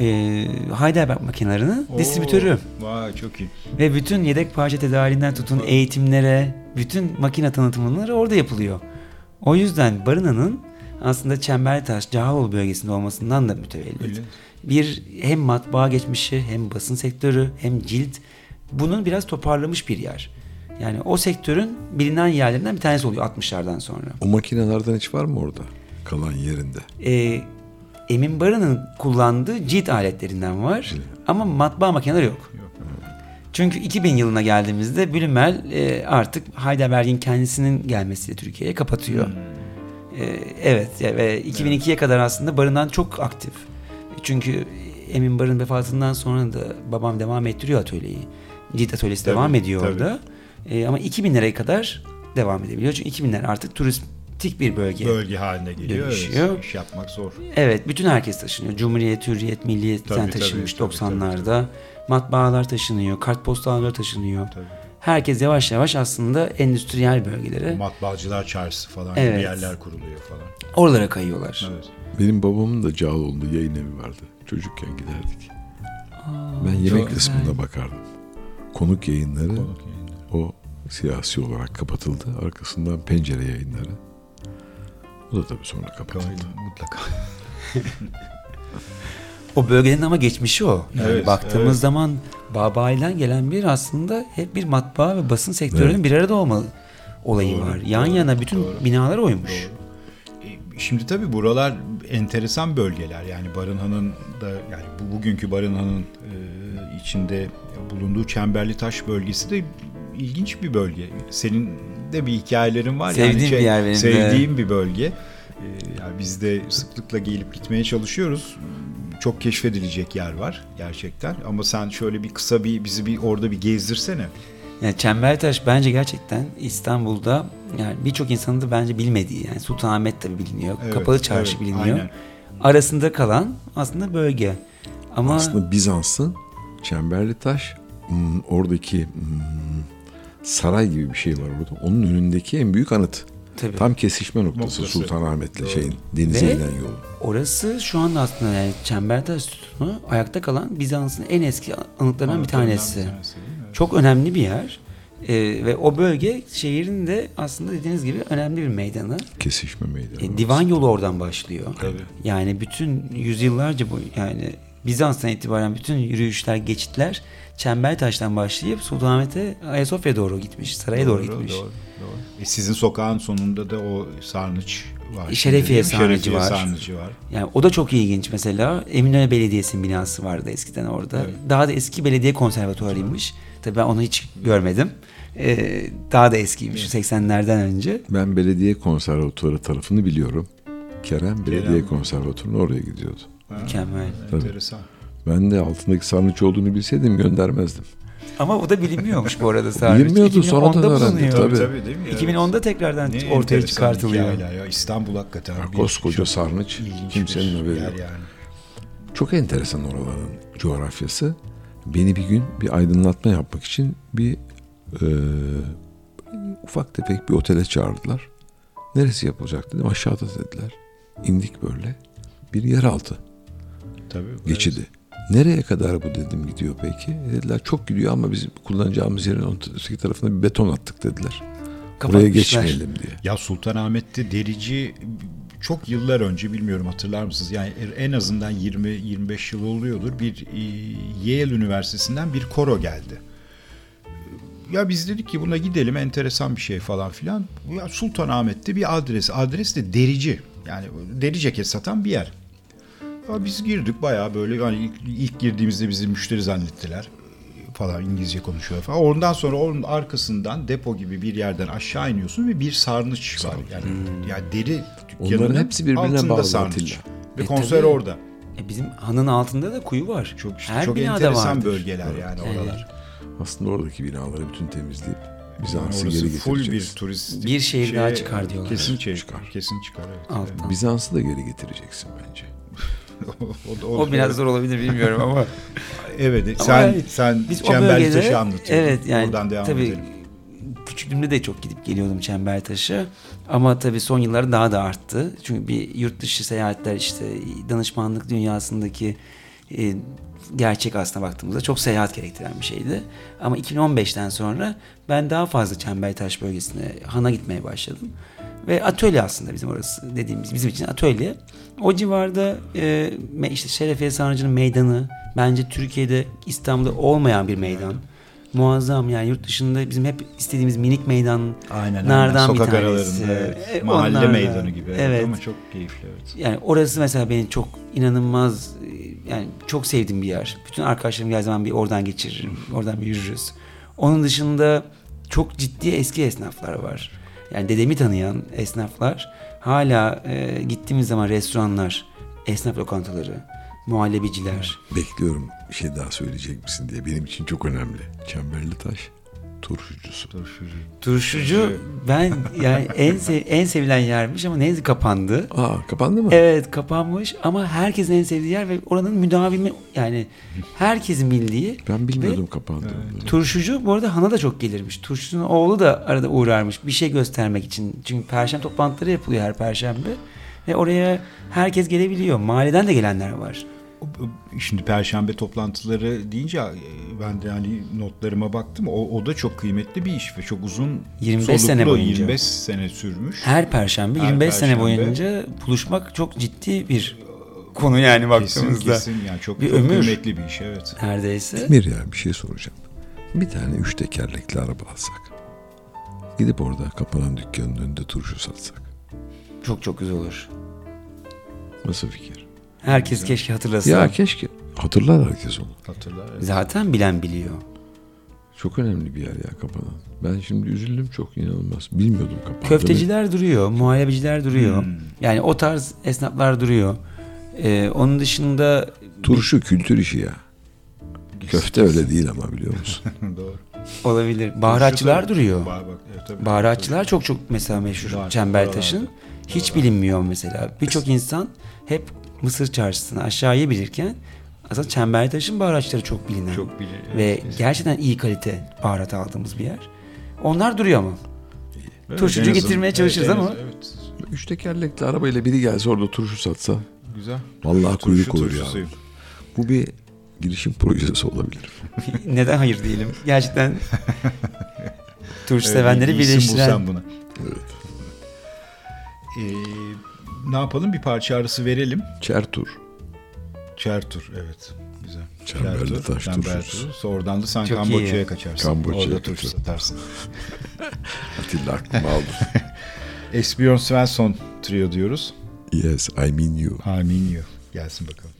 E, Heidelberg makinelerini distribütörü. Vay çok iyi. Ve bütün yedek parça tedariğinden tutun eğitimlere, bütün makine tanıtımları orada yapılıyor. O yüzden Barına'nın aslında Çembertaş, Cağaloğlu bölgesinde olmasından da mütevellit. Öyle. Bir hem matbaa geçmişi, hem basın sektörü, hem cilt bunun biraz toparlamış bir yer. Yani o sektörün bilinen yerlerinden bir tanesi oluyor 60'lardan sonra. O makinelerden hiç var mı orada? Kalan yerinde. Ee, Emin Barı'nın kullandığı cilt aletlerinden var ama matbaa makineleri yok. Çünkü 2000 yılına geldiğimizde Blümel e, artık Heidelberg'in kendisinin gelmesiyle Türkiye'ye kapatıyor. E, evet ve 2002'ye kadar aslında Barı'ndan çok aktif. Çünkü Emin Barın vefatından sonra da babam devam ettiriyor atölyeyi. Cilt atölyesi Tabii, devam ediyor tabii. orada. E, ama 2000'lere kadar devam edebiliyor. Çünkü 2000'ler artık turistik bir bölge. Bölge haline geliyor. Dönüşüyor. Evet. İş yapmak zor. Evet, bütün herkes taşınıyor. Cumhuriyet, Hürriyet, Milliyet'ten Tabii, taşınmış tabii, tabii, 90'larda. Matbaalar taşınıyor, kartpostallar taşınıyor. Tabii. Herkes yavaş yavaş aslında endüstriyel bölgelere, Matbaacılar çarşısı falan Evet. gibi yerler kuruluyor falan. oralara kayıyorlar. Evet. Benim babamın da Cağaloğlu'nda yayın evi vardı. Çocukken giderdik. ben yemek güzel. bakardım. Konuk yayınları Konuk yayınları. O siyasi olarak kapatıldı. Arkasından pencere yayınları. O da tabii sonra kapatıldı. Mutlaka. O bölgenin ama geçmişi o. Yani Evet, baktığımız evet. zaman Baba'yla gelen bir aslında hep bir matbaa ve basın sektörünün Evet. bir arada olma olayı Doğru, var. Yan doğru, yana bütün doğru. binalar oymuş. E, Şimdi tabii buralar enteresan bölgeler. Yani Barınhan'ın da yani bu bugünkü Barınhan'ın e, içinde bulunduğu Çemberli Taş bölgesi de ilginç bir bölge. Senin de bir hikayelerin var. Sevdiğim yani şey, bir yer benim de. Sevdiğim bir bölge. E, yani biz de sıklıkla gelip gitmeye çalışıyoruz. çok keşfedilecek yer var gerçekten. Ama sen şöyle bir kısa bir bizi bir orada bir gezdirsene. Yani Çembertaş bence gerçekten İstanbul'da yani birçok insanın da bence bilmediği yani Sultanahmet tabii biliniyor. Evet, Kapalı Çarşı evet, biliniyor. aynen. Arasında kalan aslında bölge. Ama Aslında Bizans'ın Çemberli Taş hmm, oradaki hmm, saray gibi bir şey var orada. Onun önündeki en büyük anıt. tabii. Tam kesişme noktası, Noktası. Sultanahmet'le şeyin denize Ve- giden yolu. Orası şu anda aslında yani Çembertaş sütunu ayakta kalan Bizans'ın en eski anıtlarından bir tanesi. Çok önemli bir yer. Ee, ve o bölge şehrin de aslında dediğiniz gibi önemli bir meydanı. Kesişme meydanı. E, divan yolu oradan başlıyor. Tabii. Yani bütün yüzyıllarca bu yani Bizans'tan itibaren bütün yürüyüşler, geçitler Çembertaş'tan başlayıp Sultanahmet'e Ayasofya'ya doğru gitmiş, saraya doğru, gitmiş. Doğru, doğru. E sizin sokağın sonunda da o sarnıç var. Şerefiye Değil mi? sarnıcı Şerefiye var. sarnıcı var. Yani o da çok ilginç mesela. Eminönü Belediyesi'nin binası vardı eskiden orada. Evet. Daha da eski belediye konservatuarıymış. Tabii ben onu hiç görmedim. Ee, daha da eskiymiş 80'lerden önce. Ben belediye konservatuarı tarafını biliyorum. Kerem belediye Kerem. konservatuarına oraya gidiyordu. Mükemmel. Tabii. Ben de altındaki sarnıç olduğunu bilseydim göndermezdim. Ama o da bilinmiyormuş bu arada sarnıç. Bilmiyordu, sonradan 2010'da öğrendim, bulunuyor. tabii. Tabii değil mi? Evet. 2010'da tekrardan Ne ortaya enteresan çıkartılıyor. hikayeler ya. İstanbul hakikaten. bir koskoca sarnıç, kimsenin haberi yok. Yani. Çok enteresan oraların coğrafyası. Beni bir gün bir aydınlatma yapmak için bir e, ufak tefek bir otele çağırdılar. Neresi yapılacak dedim. Aşağıda dediler. İndik böyle. Bir yeraltı Tabii. geçidi. Nereye kadar bu dedim gidiyor peki? Dediler çok gidiyor ama biz kullanacağımız yerin öteki tarafına bir beton attık dediler. Kapatmışlar. geçmeyelim diye. Ya Sultanahmet'te derici çok yıllar önce bilmiyorum hatırlar mısınız? Yani en azından 20-25 yıl oluyordur. Bir e, Yale Üniversitesi'nden bir koro geldi. Ya biz dedik ki buna gidelim enteresan bir şey falan filan. Ya Sultanahmet'te bir adres. Adres de derici. Yani deri ceket satan bir yer. Ya biz girdik bayağı böyle hani ilk, ilk girdiğimizde bizi müşteri zannettiler falan İngilizce konuşuyor falan. Ondan sonra onun arkasından depo gibi bir yerden aşağı iniyorsun ve bir sarnıç var. Yani, yani deri dükkanının Onların hepsi birbirine bağlı sarnıç. Ve E, konser tabii. orada. E bizim hanın altında da kuyu var. Çok Her çok enteresan vardır. bölgeler yani oralar. Aslında oradaki binaları bütün temizleyip Bizans'ı Yani geri full getireceğiz. bir turist. Bir şehir daha çıkar diyorlar. Kesin çıkar. Çıkar. Kesin çıkar evet. Alttan. Bizans'ı da geri getireceksin bence. o, O biraz zor olabilir bilmiyorum ama. Evet Ama sen yani sen Biz o Çemberli bölgede Taşı anlatıyordun. evet yani Oradan devam tabii edelim. küçüklüğümde de çok gidip geliyordum Çembertaş'a. Ama tabii son yıllarda daha da arttı. Çünkü bir yurt dışı seyahatler işte danışmanlık dünyasındaki e, gerçek aslına baktığımızda çok seyahat gerektiren bir şeydi. Ama 2015'ten sonra ben daha fazla Çembertaş bölgesine Han'a gitmeye başladım. Ve atölye aslında bizim orası dediğimiz bizim için atölye. O civarda e, işte Şerefiye Sarnıcı'nın meydanı bence Türkiye'de İstanbul'da olmayan bir meydan. Muazzam yani yurt dışında bizim hep istediğimiz minik meydan Aynen bir tanesi. aralarında evet. E, mahalle onlardan. meydanı gibi. Evet. Evet. Ama çok keyifli evet. Yani orası mesela beni çok inanılmaz yani çok sevdiğim bir yer. Bütün arkadaşlarım her zaman bir oradan geçiririm. Oradan bir yürürüz. Onun dışında çok ciddi eski esnaflar var. Yani dedemi tanıyan esnaflar hala e, gittiğimiz zaman restoranlar, esnaf lokantaları, muhallebiciler. Bekliyorum bir şey daha söyleyecek misin diye. Benim için çok önemli. Çemberli taş turşucusu. Turşucu ben yani en sev- en sevilen yermiş ama neyse kapandı. Aa kapandı mı? Evet kapanmış ama herkesin en sevdiği yer ve oranın müdavimi yani herkesin bildiği Ben bilmiyordum kapandığını. Turşucu bu arada Han'a da çok gelirmiş. Turşucunun oğlu da arada uğrarmış bir şey göstermek için. Çünkü perşembe toplantıları yapılıyor her perşembe. Ve oraya herkes gelebiliyor. Mahalleden de gelenler var. Şimdi perşembe toplantıları deyince e, ben de hani notlarıma baktım. O, o da çok kıymetli bir iş ve çok uzun 25 soluklu, sene boyunca. 25 sene sürmüş. Her perşembe Her 25 sene perşembe. boyunca buluşmak çok ciddi bir konu yani kesin baktığımızda. kesin yani çok, Bir çok ömür. kıymetli bir iş evet. Neredeyse. Emir ya bir şey soracağım. Bir tane üç tekerlekli araba alsak. Gidip orada kapanan dükkanın önünde turşu satsak. Çok çok güzel olur. Nasıl fikir? Herkes keşke hatırlasa. Ya keşke. Hatırlar herkes onu. Hatırlar. evet. Zaten bilen biliyor. Çok önemli bir yer ya kapanan. Ben şimdi üzüldüm çok inanılmaz. Bilmiyordum kapandığını. Köfteciler duruyor, muhallebiciler duruyor. Hmm. Yani o tarz esnaflar duruyor. Ee, onun dışında Turşu kültür işi ya. Köfte öyle değil ama biliyor musun? Doğru. olabilir. Baharatçılar duruyor. Bah- bak, evet, tabii. Baharatçılar çok çok mesela meşhur Çembertaş'ın. Hiç bilinmiyor mesela. Birçok insan hep Mısır çarşısını aşağıya bilirken aslında Çembertaş'ın baharatçıları çok bilinen. Çok bilir. evet, Ve kesin. gerçekten iyi kalite baharat aldığımız bir yer. Onlar duruyor ama. Evet, turşucu getirmeye çalışırız evet, ama- Evet. Üç tekerlekli arabayla biri gelse orada turşu satsa Güzel. vallahi kuyruk Turşu olur ya. Bu bir girişim projesi olabilir. Neden hayır diyelim? Gerçekten turşu Evet, sevenleri birleştiren. buna. Ee, ne yapalım? Bir parça arası verelim. Çertur. Çertur evet. Güzel. Çemberli Çertur, taş turşusu. Oradan da sen Çok Kamboçya'ya kaçarsın. Kamboçya'ya Orada turşu satarsın. Atilla aklıma aldı. Esbjörn Svensson trio diyoruz. yes, I mean you. I mean you. Gelsin bakalım.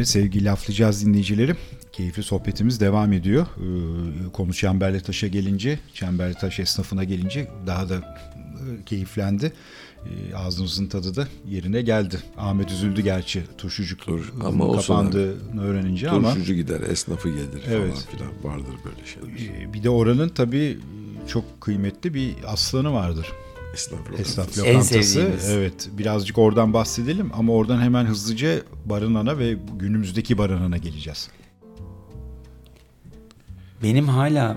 Evet sevgili laflayacağız dinleyicilerim. Keyifli sohbetimiz devam ediyor. Ee, konu Çemberli Taş'a gelince, Çemberli Taş esnafına gelince daha da e, keyiflendi. Ee, ağzınızın tadı da yerine geldi. Ahmet üzüldü gerçi turşucuk Tur- ama kapandığını öğrenince ama Turşucu gider, esnafı gelir Evet. falan filan. Vardır böyle şeyler. e, bir de oranın tabii çok kıymetli bir aslanı vardır. Esnaf Esnaf lokantası. En lokantası. sevdiğimiz. Evet, birazcık oradan bahsedelim ama oradan hemen hızlıca Barınan'a ve günümüzdeki Barınan'a geleceğiz. Benim hala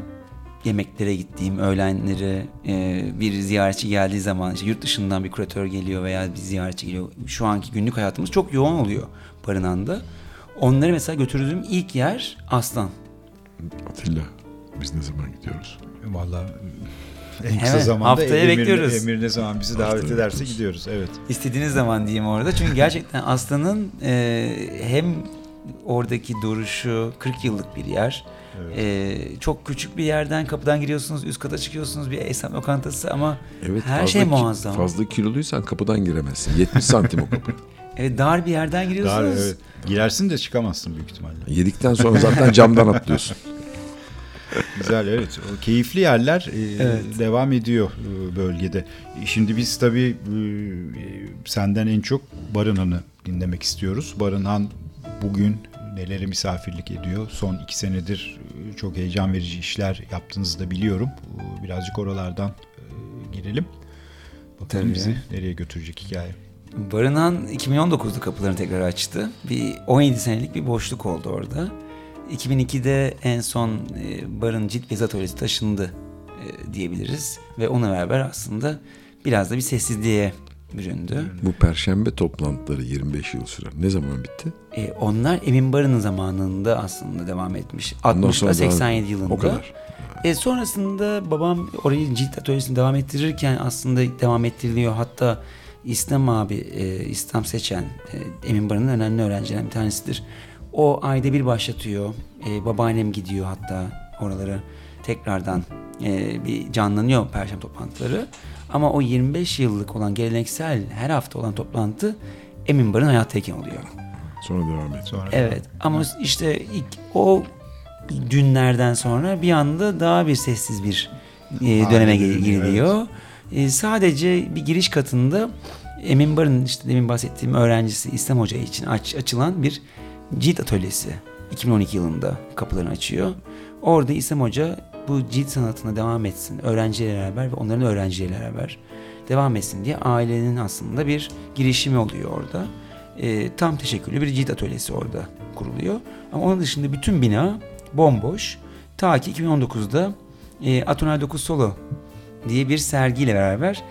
yemeklere gittiğim öğlenleri e, bir ziyaretçi geldiği zaman işte yurt dışından bir kuratör geliyor veya bir ziyaretçi geliyor. Şu anki günlük hayatımız çok yoğun oluyor barınanda. Onları mesela götürdüğüm ilk yer Aslan. Atilla, biz ne zaman gidiyoruz? Vallahi en kısa Evet, zamanda haftaya Emir, bekliyoruz. Emir ne zaman bizi davet Haftaya ederse bekliyoruz. gidiyoruz. Evet. İstediğiniz zaman diyeyim orada. Çünkü gerçekten Aslan'ın e, hem oradaki duruşu 40 yıllık bir yer. E, çok küçük bir yerden kapıdan giriyorsunuz, üst kata çıkıyorsunuz bir esnaf lokantası ama Evet, her fazla şey ki- muazzam. Fazla kiloluysan kapıdan giremezsin. 70 santim o kapı. Evet, dar bir yerden giriyorsunuz. Dar, evet. Girersin de çıkamazsın büyük ihtimalle. Yedikten sonra zaten camdan atlıyorsun. Güzel evet. O keyifli yerler e, Evet. devam ediyor e, bölgede. Şimdi biz tabii e, senden en çok Barınhan'ı dinlemek istiyoruz. Barınhan bugün nelere misafirlik ediyor? Son iki senedir e, çok heyecan verici işler yaptığınızı da biliyorum. Birazcık oralardan e, girelim. Bakalım Tabii. bizi nereye götürecek hikaye. Barınan 2019'da kapılarını tekrar açtı. Bir 17 senelik bir boşluk oldu orada. 2002'de en son e, barın cilt bez atölyesi taşındı e, diyebiliriz. Ve onunla beraber aslında biraz da bir sessizliğe büründü. Bu perşembe toplantıları 25 yıl sürer. Ne zaman bitti? E, onlar Emin Barı'nın zamanında aslında devam etmiş. Ondan 60 sonra ile daha- 87 yılında. O kadar. E, sonrasında babam orayı cilt atölyesini devam ettirirken aslında devam ettiriliyor. Hatta İslam abi, e, İslam seçen e, Emin Barı'nın önemli öğrencilerinden bir tanesidir. O ayda bir başlatıyor. E, babaannem gidiyor hatta oralara tekrardan e, bir canlanıyor perşembe toplantıları. Ama o 25 yıllık olan geleneksel her hafta olan toplantı Emin Barı'nın hayattayken oluyor. Sonra devam et. Sonra Evet ama işte ilk o günlerden sonra bir anda daha bir sessiz bir e, döneme Aynen giriliyor. E, sadece bir giriş katında Emin Barın işte demin bahsettiğim öğrencisi İslam Hoca için aç, açılan bir cilt atölyesi 2012 yılında kapılarını açıyor. Orada İslam Hoca bu cilt sanatına devam etsin öğrencileriyle beraber ve onların öğrencileriyle beraber devam etsin diye ailenin aslında bir girişimi oluyor orada. E, tam teşekküllü bir cilt atölyesi orada kuruluyor. Ama onun dışında bütün bina bomboş. Ta ki 2019'da e, Atonal 9 Solo diye bir sergiyle beraber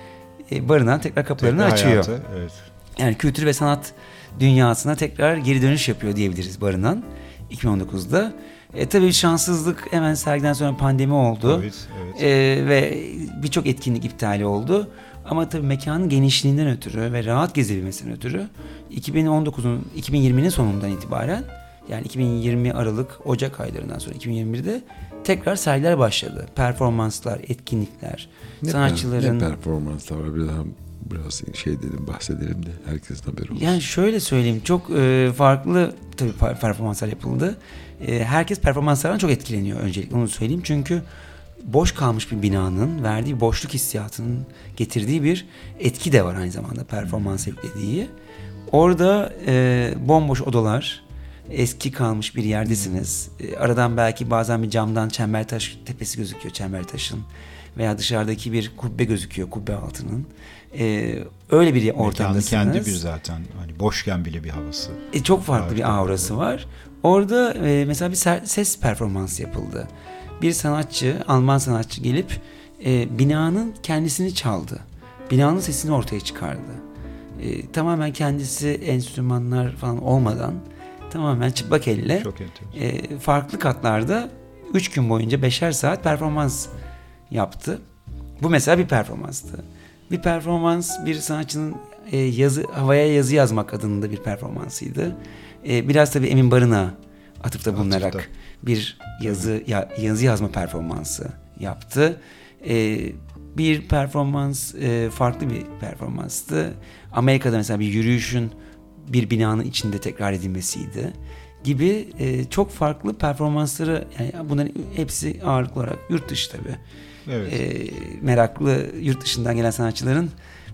e, barınan tekrar kapılarını tekrar açıyor. hayatı, evet. Yani kültür ve sanat dünyasına tekrar geri dönüş yapıyor diyebiliriz barınan 2019'da. E, tabii şanssızlık hemen sergiden sonra pandemi oldu. Evet, evet. E, ve birçok etkinlik iptali oldu. Ama tabii mekanın genişliğinden ötürü ve rahat gezebilmesinden ötürü 2019'un 2020'nin sonundan itibaren yani 2020 Aralık Ocak aylarından sonra 2021'de tekrar sergiler başladı. Performanslar, etkinlikler, Ne, sanatçıların per- ne performanslar var? Bir daha biraz şey dedim bahsedelim de herkesin haberi olsun. Yani şöyle söyleyeyim çok e, farklı tabii per- performanslar yapıldı. E, herkes performanslardan çok etkileniyor öncelikle onu söyleyeyim. Çünkü boş kalmış bir binanın verdiği boşluk hissiyatının getirdiği bir etki de var aynı zamanda performans eklediği. Orada e, bomboş odalar, eski kalmış bir yerdesiniz. E, aradan belki bazen bir camdan Çembertaş tepesi gözüküyor Çembertaş'ın veya dışarıdaki bir kubbe gözüküyor kubbe altının. E, öyle bir ortamdasınız. kendi bir zaten hani boşken bile bir havası. E, çok farklı Var, bir aurası var. Orada e, mesela bir ses performansı yapıldı. Bir sanatçı, Alman sanatçı gelip e, binanın kendisini çaldı. Binanın sesini ortaya çıkardı. E, tamamen kendisi enstrümanlar falan olmadan tamamen çıplak elle e, farklı katlarda 3 gün boyunca beşer saat performans yaptı. Bu mesela bir performanstı. Bir performans bir sanatçının e, yazı havaya yazı yazmak adında bir performansıydı. E, biraz tabii Emin Barın'a atıfta bulunarak Atıfta. bir yazı ya, yazı yazma performansı yaptı. E, bir performans e, farklı bir performanstı. Amerika'da mesela bir yürüyüşün bir binanın içinde tekrar edilmesiydi gibi e, çok farklı performansları yani bunların hepsi ağırlıklı olarak yurt dışı tabii. Evet. E, meraklı yurt dışından gelen sanatçıların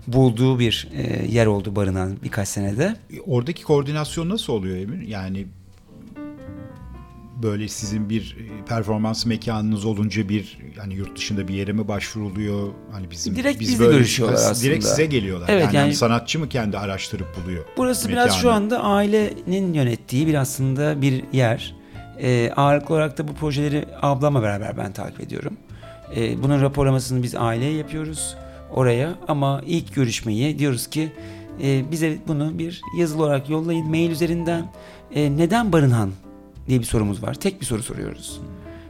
bulduğu bir e, yer oldu barınan birkaç senede. Oradaki koordinasyon nasıl oluyor Emir? Yani böyle sizin bir e, performans mekanınız olunca bir yani yurt dışında bir yere mi başvuruluyor? Hani bizim Direkt biz böyle- görüşüyorlar Direkt aslında. size geliyorlar. Evet, yani, yani- hani sanatçı mı kendi araştırıp buluyor? Burası biraz şu mekanı? anda ailenin yönettiği bir aslında bir yer. Ee, ağırlıklı olarak da bu projeleri ablamla beraber ben takip ediyorum. Ee, bunun raporlamasını biz aileye yapıyoruz oraya ama ilk görüşmeyi diyoruz ki e, bize bunu bir yazılı olarak yollayın mail üzerinden. E, neden Barınhan diye bir sorumuz var. Tek bir soru soruyoruz.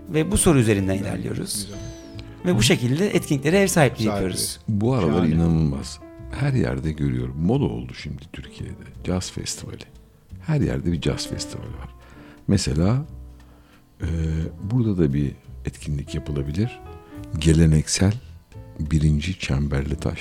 Ve bu soru üzerinden ilerliyoruz. Güzel. Ve bu şekilde etkinliklere ev sahipliği Sahipliği. yapıyoruz. Bu aralar Şahane. inanılmaz. Her yerde görüyorum. Moda oldu şimdi Türkiye'de. Caz festivali. Her yerde bir caz festivali var. Mesela e, burada da bir etkinlik yapılabilir. Geleneksel birinci Çemberli Taş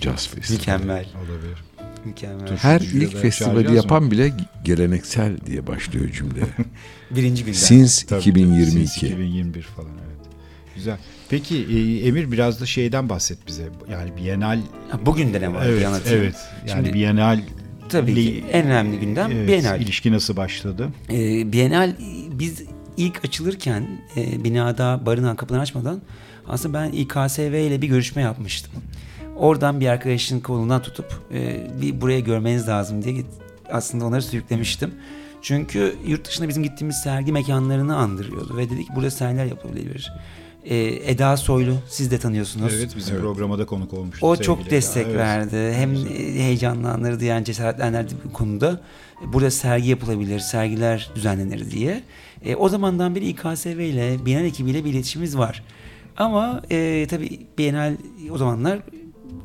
Caz Festivali. Mükemmel. Olabilir. Mükemmel. Her Stüdyoda ilk festivali yapan bile geleneksel diye başlıyor cümle. Birinci günden. Since Tabii, 2022. Since 2021 falan evet. Güzel. Peki e, Emir biraz da şeyden bahset bize. Yani Bienal Ha, Bugün de ne var? Evet, evet. Yani Şimdi- Bienal Tabii ki en önemli gündem evet, Bienal. ilişki nasıl başladı? Ee, Bienal biz ilk açılırken e, binada barınan kapıdan açmadan aslında ben İKSV ile bir görüşme yapmıştım. Oradan bir arkadaşın kolundan tutup e, bir buraya görmeniz lazım diye git- aslında onları sürüklemiştim. Çünkü yurt dışında bizim gittiğimiz sergi mekanlarını andırıyordu ve dedik burada sergiler yapılabilir. E, Eda Soylu siz de tanıyorsunuz. Evet bizim programa da konuk olmuştu. O çok Eda. destek Evet. verdi. Hem Güzel. heyecanlandırdı yani cesaretlendirdi bu konuda. Burada sergi yapılabilir, sergiler düzenlenir diye. E, o zamandan beri İKSV ile Bienal ekibiyle bir iletişimimiz var. Ama e, tabii Bienal o zamanlar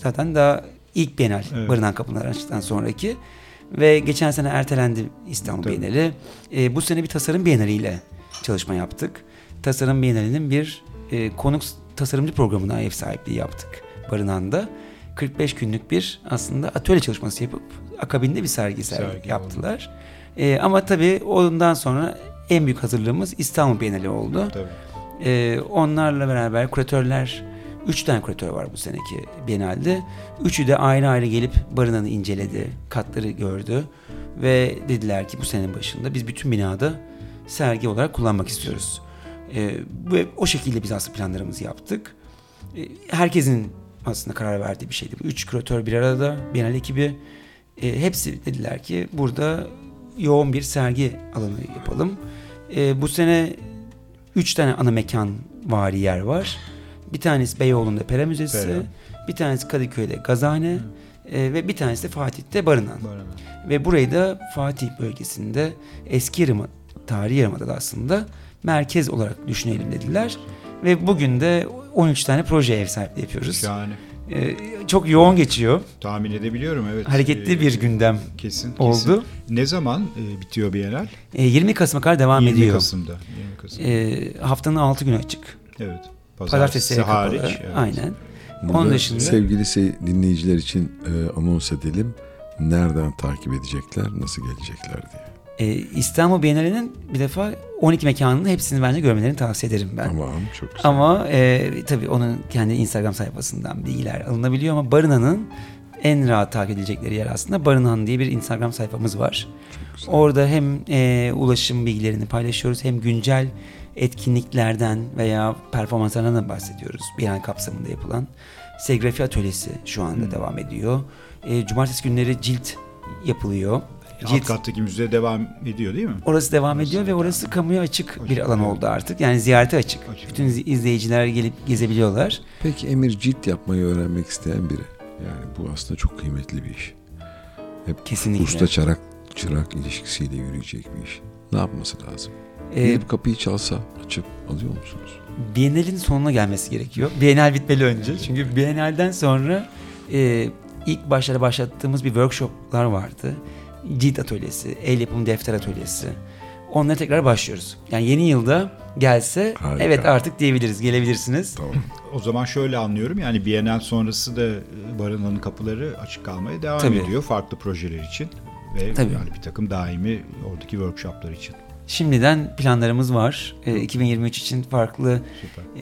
zaten daha ilk Bienal Evet. barınan kapılar açtıktan sonraki. Ve geçen sene ertelendi İstanbul Tabii. Bienali. E, bu sene bir tasarım Bienali ile çalışma yaptık. Tasarım Bienali'nin bir e, konuk tasarımcı programına ev sahipliği yaptık Barınan'da. 45 günlük bir aslında atölye çalışması yapıp akabinde bir sergi, sergi yaptılar. E, ama tabii ondan sonra en büyük hazırlığımız İstanbul Bienali oldu. Tabii. Ee, onlarla beraber kuratörler, üç tane kuratör var bu seneki Biennale'de. Üçü de ayrı ayrı gelip barınanı inceledi, katları gördü ve dediler ki bu senenin başında biz bütün binada sergi olarak kullanmak istiyoruz. Ee, ve o şekilde biz aslında planlarımızı yaptık. Ee, herkesin aslında karar verdiği bir şeydi. Bu üç kuratör bir arada, Biennale ekibi e, hepsi dediler ki burada yoğun bir sergi alanı yapalım. E, bu sene üç tane ana mekan vari yer var. Bir tanesi Beyoğlu'nda Pera Müzesi, Pera. bir tanesi Kadıköy'de Gazhane e, ve bir tanesi de Fatih'te Barınan. Barınan. Ve burayı da Fatih bölgesinde eski Yarıma, tarihi Yarımada'da aslında merkez olarak düşünelim dediler. Ve bugün de 13 tane proje ev sahipliği yapıyoruz. Şahane. E, çok yoğun geçiyor. Tahmin edebiliyorum evet. Hareketli Ee, bir gündem kesin, kesin. oldu. Ne zaman e, bitiyor Bienal? E, 20 Kasım'a kadar devam 20 ediyor. Kasım'da. 20 Kasım. E, haftanın 6 günü açık. evet. Pazartesi kapalı. hariç. evet. Aynen. Burada Onun dışında- sevgili se- dinleyiciler için e, anons edelim. Nereden takip edecekler, nasıl gelecekler diye. E, İstanbul Bienali'nin bir defa 12 mekanının hepsini bence görmelerini tavsiye ederim ben. Tamam, çok güzel. Ama e, tabii onun kendi Instagram sayfasından bilgiler alınabiliyor ama Barınan'ın en rahat takip edilecekleri yer aslında Barınan diye bir Instagram sayfamız var. Orada hem e, ulaşım bilgilerini paylaşıyoruz hem güncel etkinliklerden veya performanslardan da bahsediyoruz. Bienal kapsamında yapılan serigrafi atölyesi şu anda devam ediyor. E, cumartesi günleri cilt yapılıyor. Alt kattaki müze devam ediyor değil mi? Orası devam Orası ediyor ve devam orası kamuya açık bir Açık, alan evet. oldu artık. Yani ziyarete açık. Açık, Bütün izleyiciler gelip gezebiliyorlar. Peki Emir cilt yapmayı öğrenmek isteyen biri. Yani bu aslında çok kıymetli bir iş. Hep Kesinlikle. usta çırak çırak ilişkisiyle yürüyecek bir iş. Ne yapması lazım? Ee, Gidip kapıyı çalsa açıp alıyor musunuz? Bienal'in sonuna gelmesi gerekiyor. Bienal bitmeli önce. Çünkü Bienal'den sonra e, ilk başlara başlattığımız bir workshoplar vardı cilt atölyesi, el yapımı defter atölyesi. Onlara tekrar başlıyoruz. Yani yeni yılda gelse Harika. evet artık diyebiliriz, gelebilirsiniz. Tamam. o zaman şöyle anlıyorum yani Biennial sonrası da e, barınanın kapıları açık kalmaya devam Tabii. ediyor farklı projeler için ve Tabii. yani bir takım daimi oradaki workshoplar için. Şimdiden planlarımız var. E, 2023 için farklı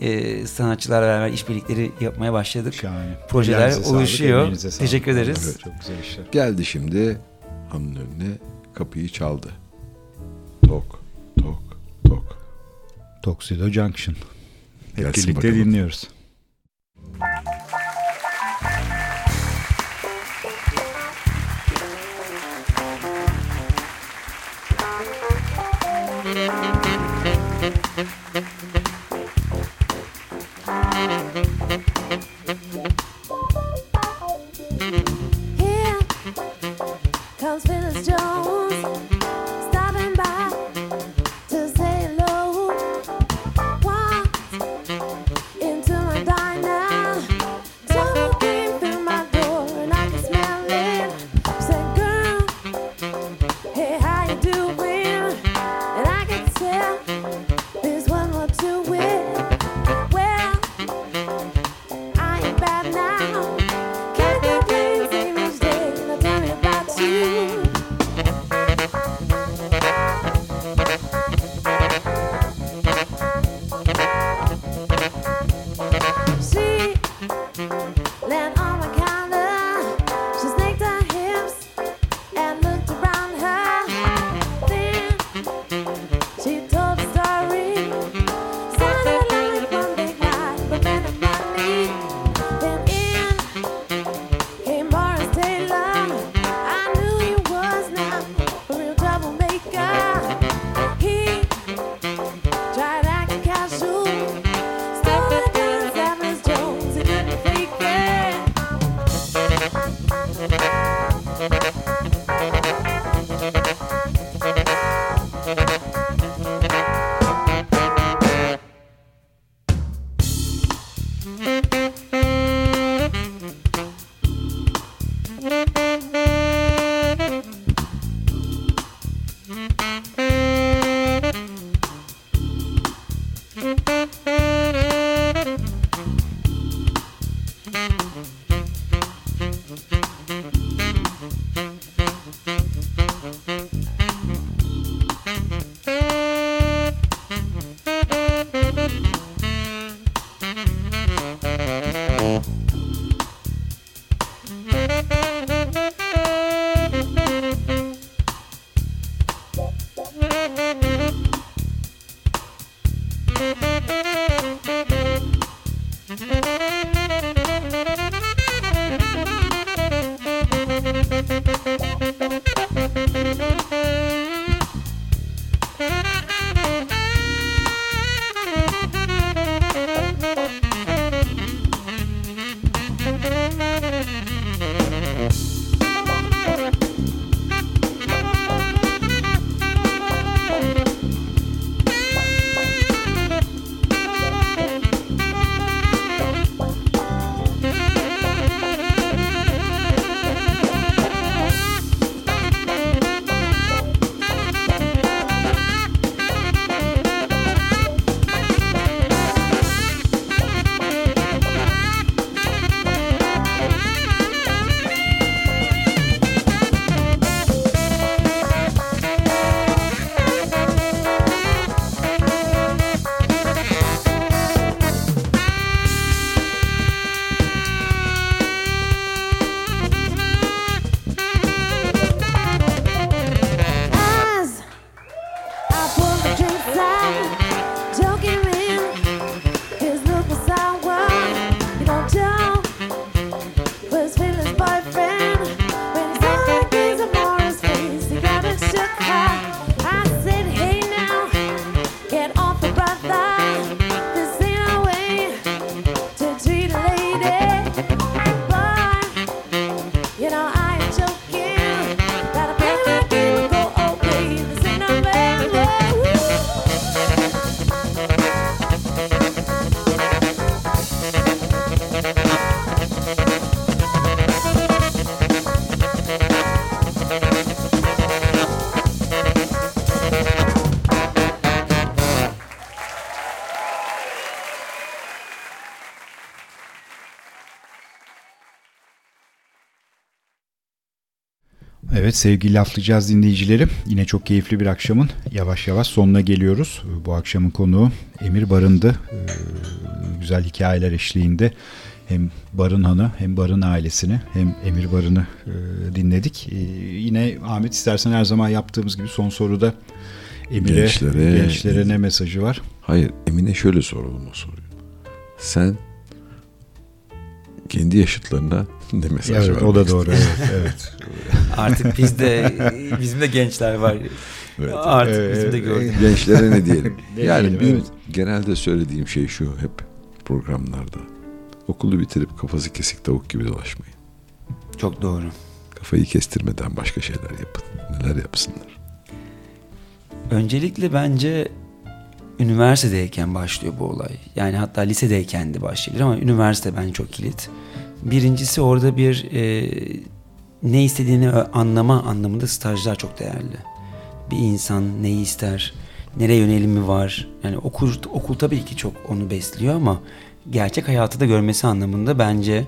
e, sanatçılarla beraber işbirlikleri yapmaya başladık. Şahane. Projeler Elinize oluşuyor. Sağlık, Teşekkür ederiz. Çok güzel işler. Geldi şimdi hanın önüne kapıyı çaldı. Tok, tok, tok. Tuxedo Junction. Hep Gelsin birlikte bakalım. dinliyoruz. Sevgili laflayacağız dinleyicilerim. Yine çok keyifli bir akşamın yavaş yavaş sonuna geliyoruz. Bu akşamın konuğu Emir Barın'dı. Ee, güzel hikayeler eşliğinde hem Barın Han'ı hem Barın ailesini hem Emir Barın'ı e, dinledik. Ee, yine Ahmet istersen her zaman yaptığımız gibi son soruda Emir'e Gençlere- gençlere ne mesajı var? Hayır Emine şöyle soralım o soruyu. Sen kendi yaşıtlarına ne mesaj Evet vermek o da doğru. Evet, evet. Artık bizde bizim de gençler var. Evet. Artık Ee, bizim de gördük. Gençlere ne diyelim? Ne yani diyelim, benim evet. genelde söylediğim şey şu hep programlarda. Okulu bitirip kafası kesik tavuk gibi dolaşmayın. Çok doğru. Kafayı kestirmeden başka şeyler yapın. Neler yapsınlar. Öncelikle bence üniversitedeyken başlıyor bu olay. Yani hatta lisedeyken de başlayabilir ama üniversite bence çok kilit. Birincisi orada bir e, ne istediğini anlama anlamında stajlar çok değerli. Bir insan neyi ister, nereye yönelimi var. Yani okul, okul tabii ki çok onu besliyor ama gerçek hayatı da görmesi anlamında bence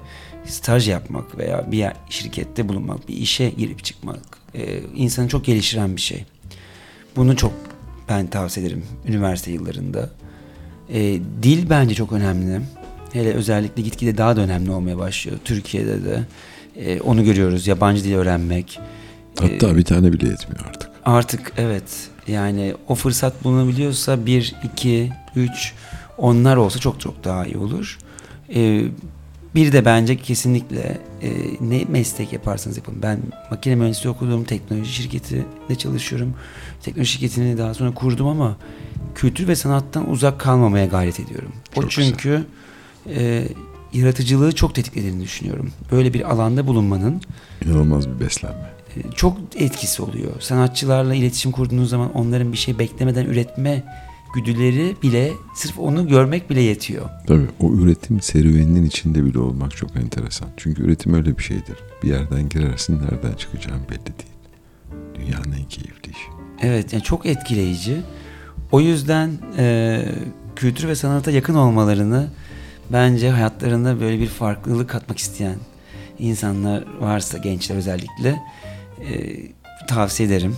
staj yapmak veya bir şirkette bulunmak, bir işe girip çıkmak e, insanı çok geliştiren bir şey. Bunu çok ben tavsiye ederim üniversite yıllarında. Ee, dil bence çok önemli. Hele özellikle gitgide daha da önemli olmaya başlıyor. Türkiye'de de Ee, onu görüyoruz. Yabancı dil öğrenmek. Hatta Ee, bir tane bile yetmiyor artık. Artık evet yani o fırsat bulunabiliyorsa bir, iki, üç onlar olsa çok çok daha iyi olur. Ee, bir de bence kesinlikle e, ne meslek yaparsanız yapın. Ben makine mühendisliği okudum, teknoloji şirketinde çalışıyorum. Teknoloji şirketini daha sonra kurdum ama kültür ve sanattan uzak kalmamaya gayret ediyorum. O Çok güzel. çünkü e, yaratıcılığı çok tetiklediğini düşünüyorum. Böyle bir alanda bulunmanın İnanılmaz bir beslenme. e, çok etkisi oluyor. Sanatçılarla iletişim kurduğunuz zaman onların bir şey beklemeden üretme güdüleri bile sırf onu görmek bile yetiyor. Tabii o üretim serüveninin içinde bile olmak çok enteresan. Çünkü üretim öyle bir şeydir. Bir yerden girersin nereden çıkacağın belli değil. Dünyanın en keyifli işi. Evet yani çok etkileyici. O yüzden e, kültür ve sanata yakın olmalarını bence hayatlarında böyle bir farklılık katmak isteyen insanlar varsa gençler özellikle e, tavsiye ederim.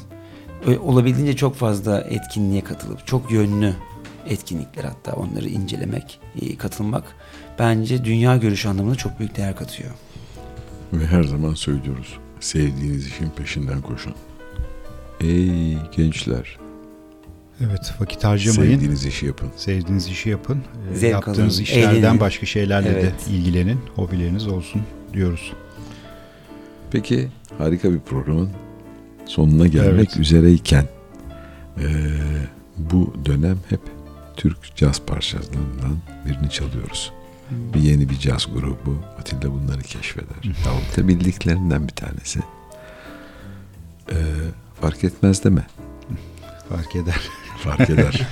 Olabildiğince çok fazla etkinliğe katılıp çok yönlü etkinlikler hatta onları incelemek, e, katılmak bence dünya görüşü anlamında çok büyük değer katıyor. Ve her zaman söylüyoruz. Sevdiğiniz işin peşinden koşun. Ey gençler. Evet vakit harcamayın. Sevdiğiniz işi yapın. Sevdiğiniz işi yapın. Ee, Zevk Yaptığınız alın, işlerden eğlenin. başka şeylerle Evet. de ilgilenin. Hobileriniz olsun diyoruz. Peki harika bir programın sonuna gelmek Evet. üzereyken eee, bu dönem hep Türk caz parçalarından birini çalıyoruz. Bir yeni bir caz grubu Atilla bunları keşfeder. Yahut da bildiklerinden bir tanesi. Eee, fark etmez deme. Fark eder. Fark eder.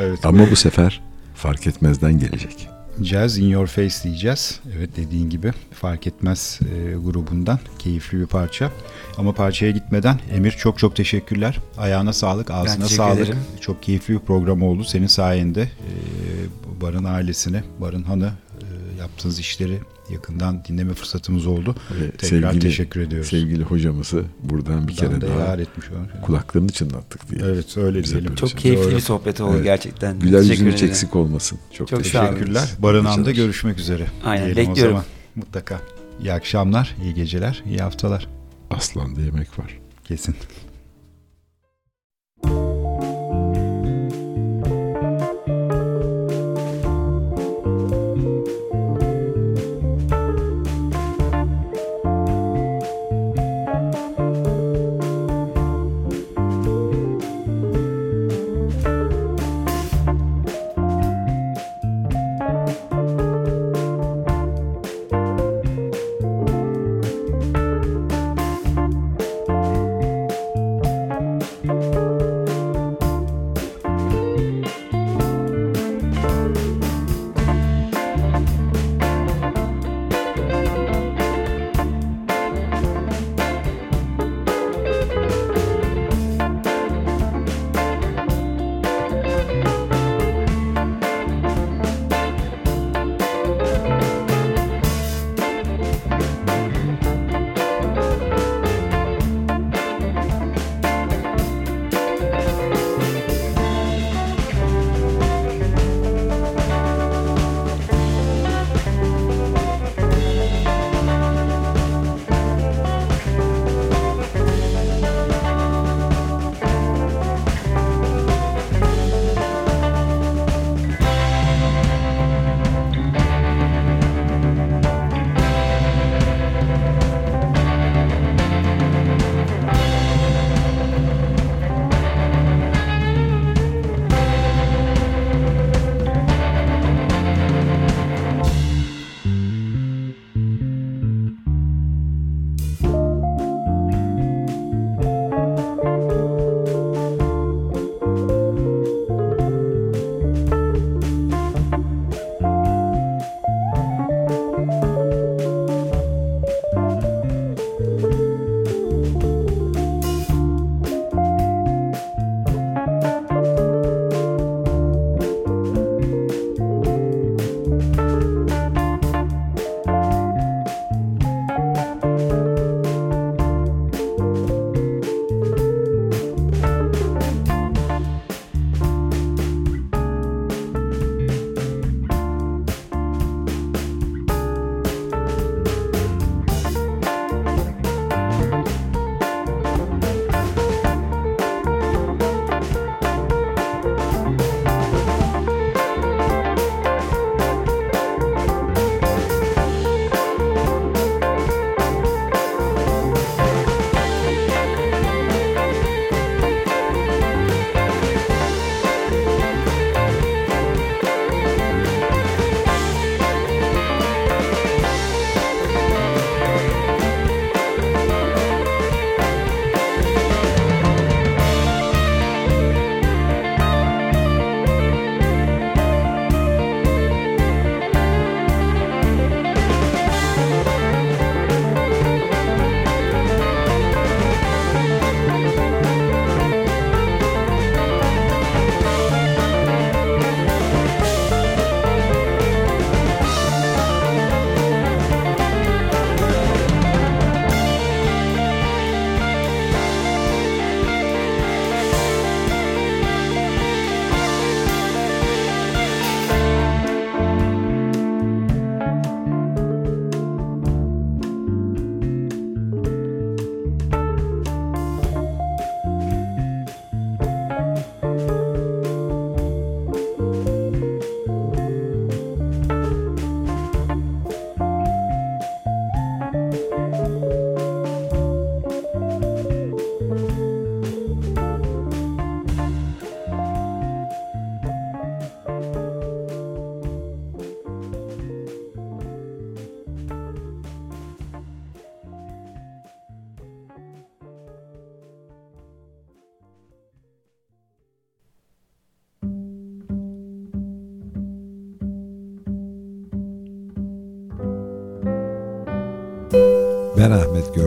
Evet. Ama bu sefer fark etmezden gelecek. Jazz in Your Face diyeceğiz. Evet dediğin gibi fark etmez e, grubundan keyifli bir parça. Ama parçaya gitmeden Emir çok çok teşekkürler. Ayağına sağlık, ağzına sağlık. ederim. Çok keyifli bir program oldu. Senin sayende e, Barın ailesine, Barın Han'ı e, yaptığınız işleri yakından dinleme fırsatımız oldu. Ve Tekrar teşekkür ediyoruz. Sevgili hocamızı buradan bir Buradan kere da daha etmiş kulaklarını çınlattık diye. Evet öyle Bize diyelim. Çok şey. keyifli Doğru. bir sohbet oldu Evet. gerçekten. Güler Teşekkür yüzün hiç ederim. eksik olmasın. Çok, Çok. Teşekkürler. Barın Güzel Han'da olsun. görüşmek üzere. Aynen, diyelim o bekliyorum. zaman. Mutlaka. İyi akşamlar, iyi geceler, iyi haftalar. Aslan'da yemek var. Kesin.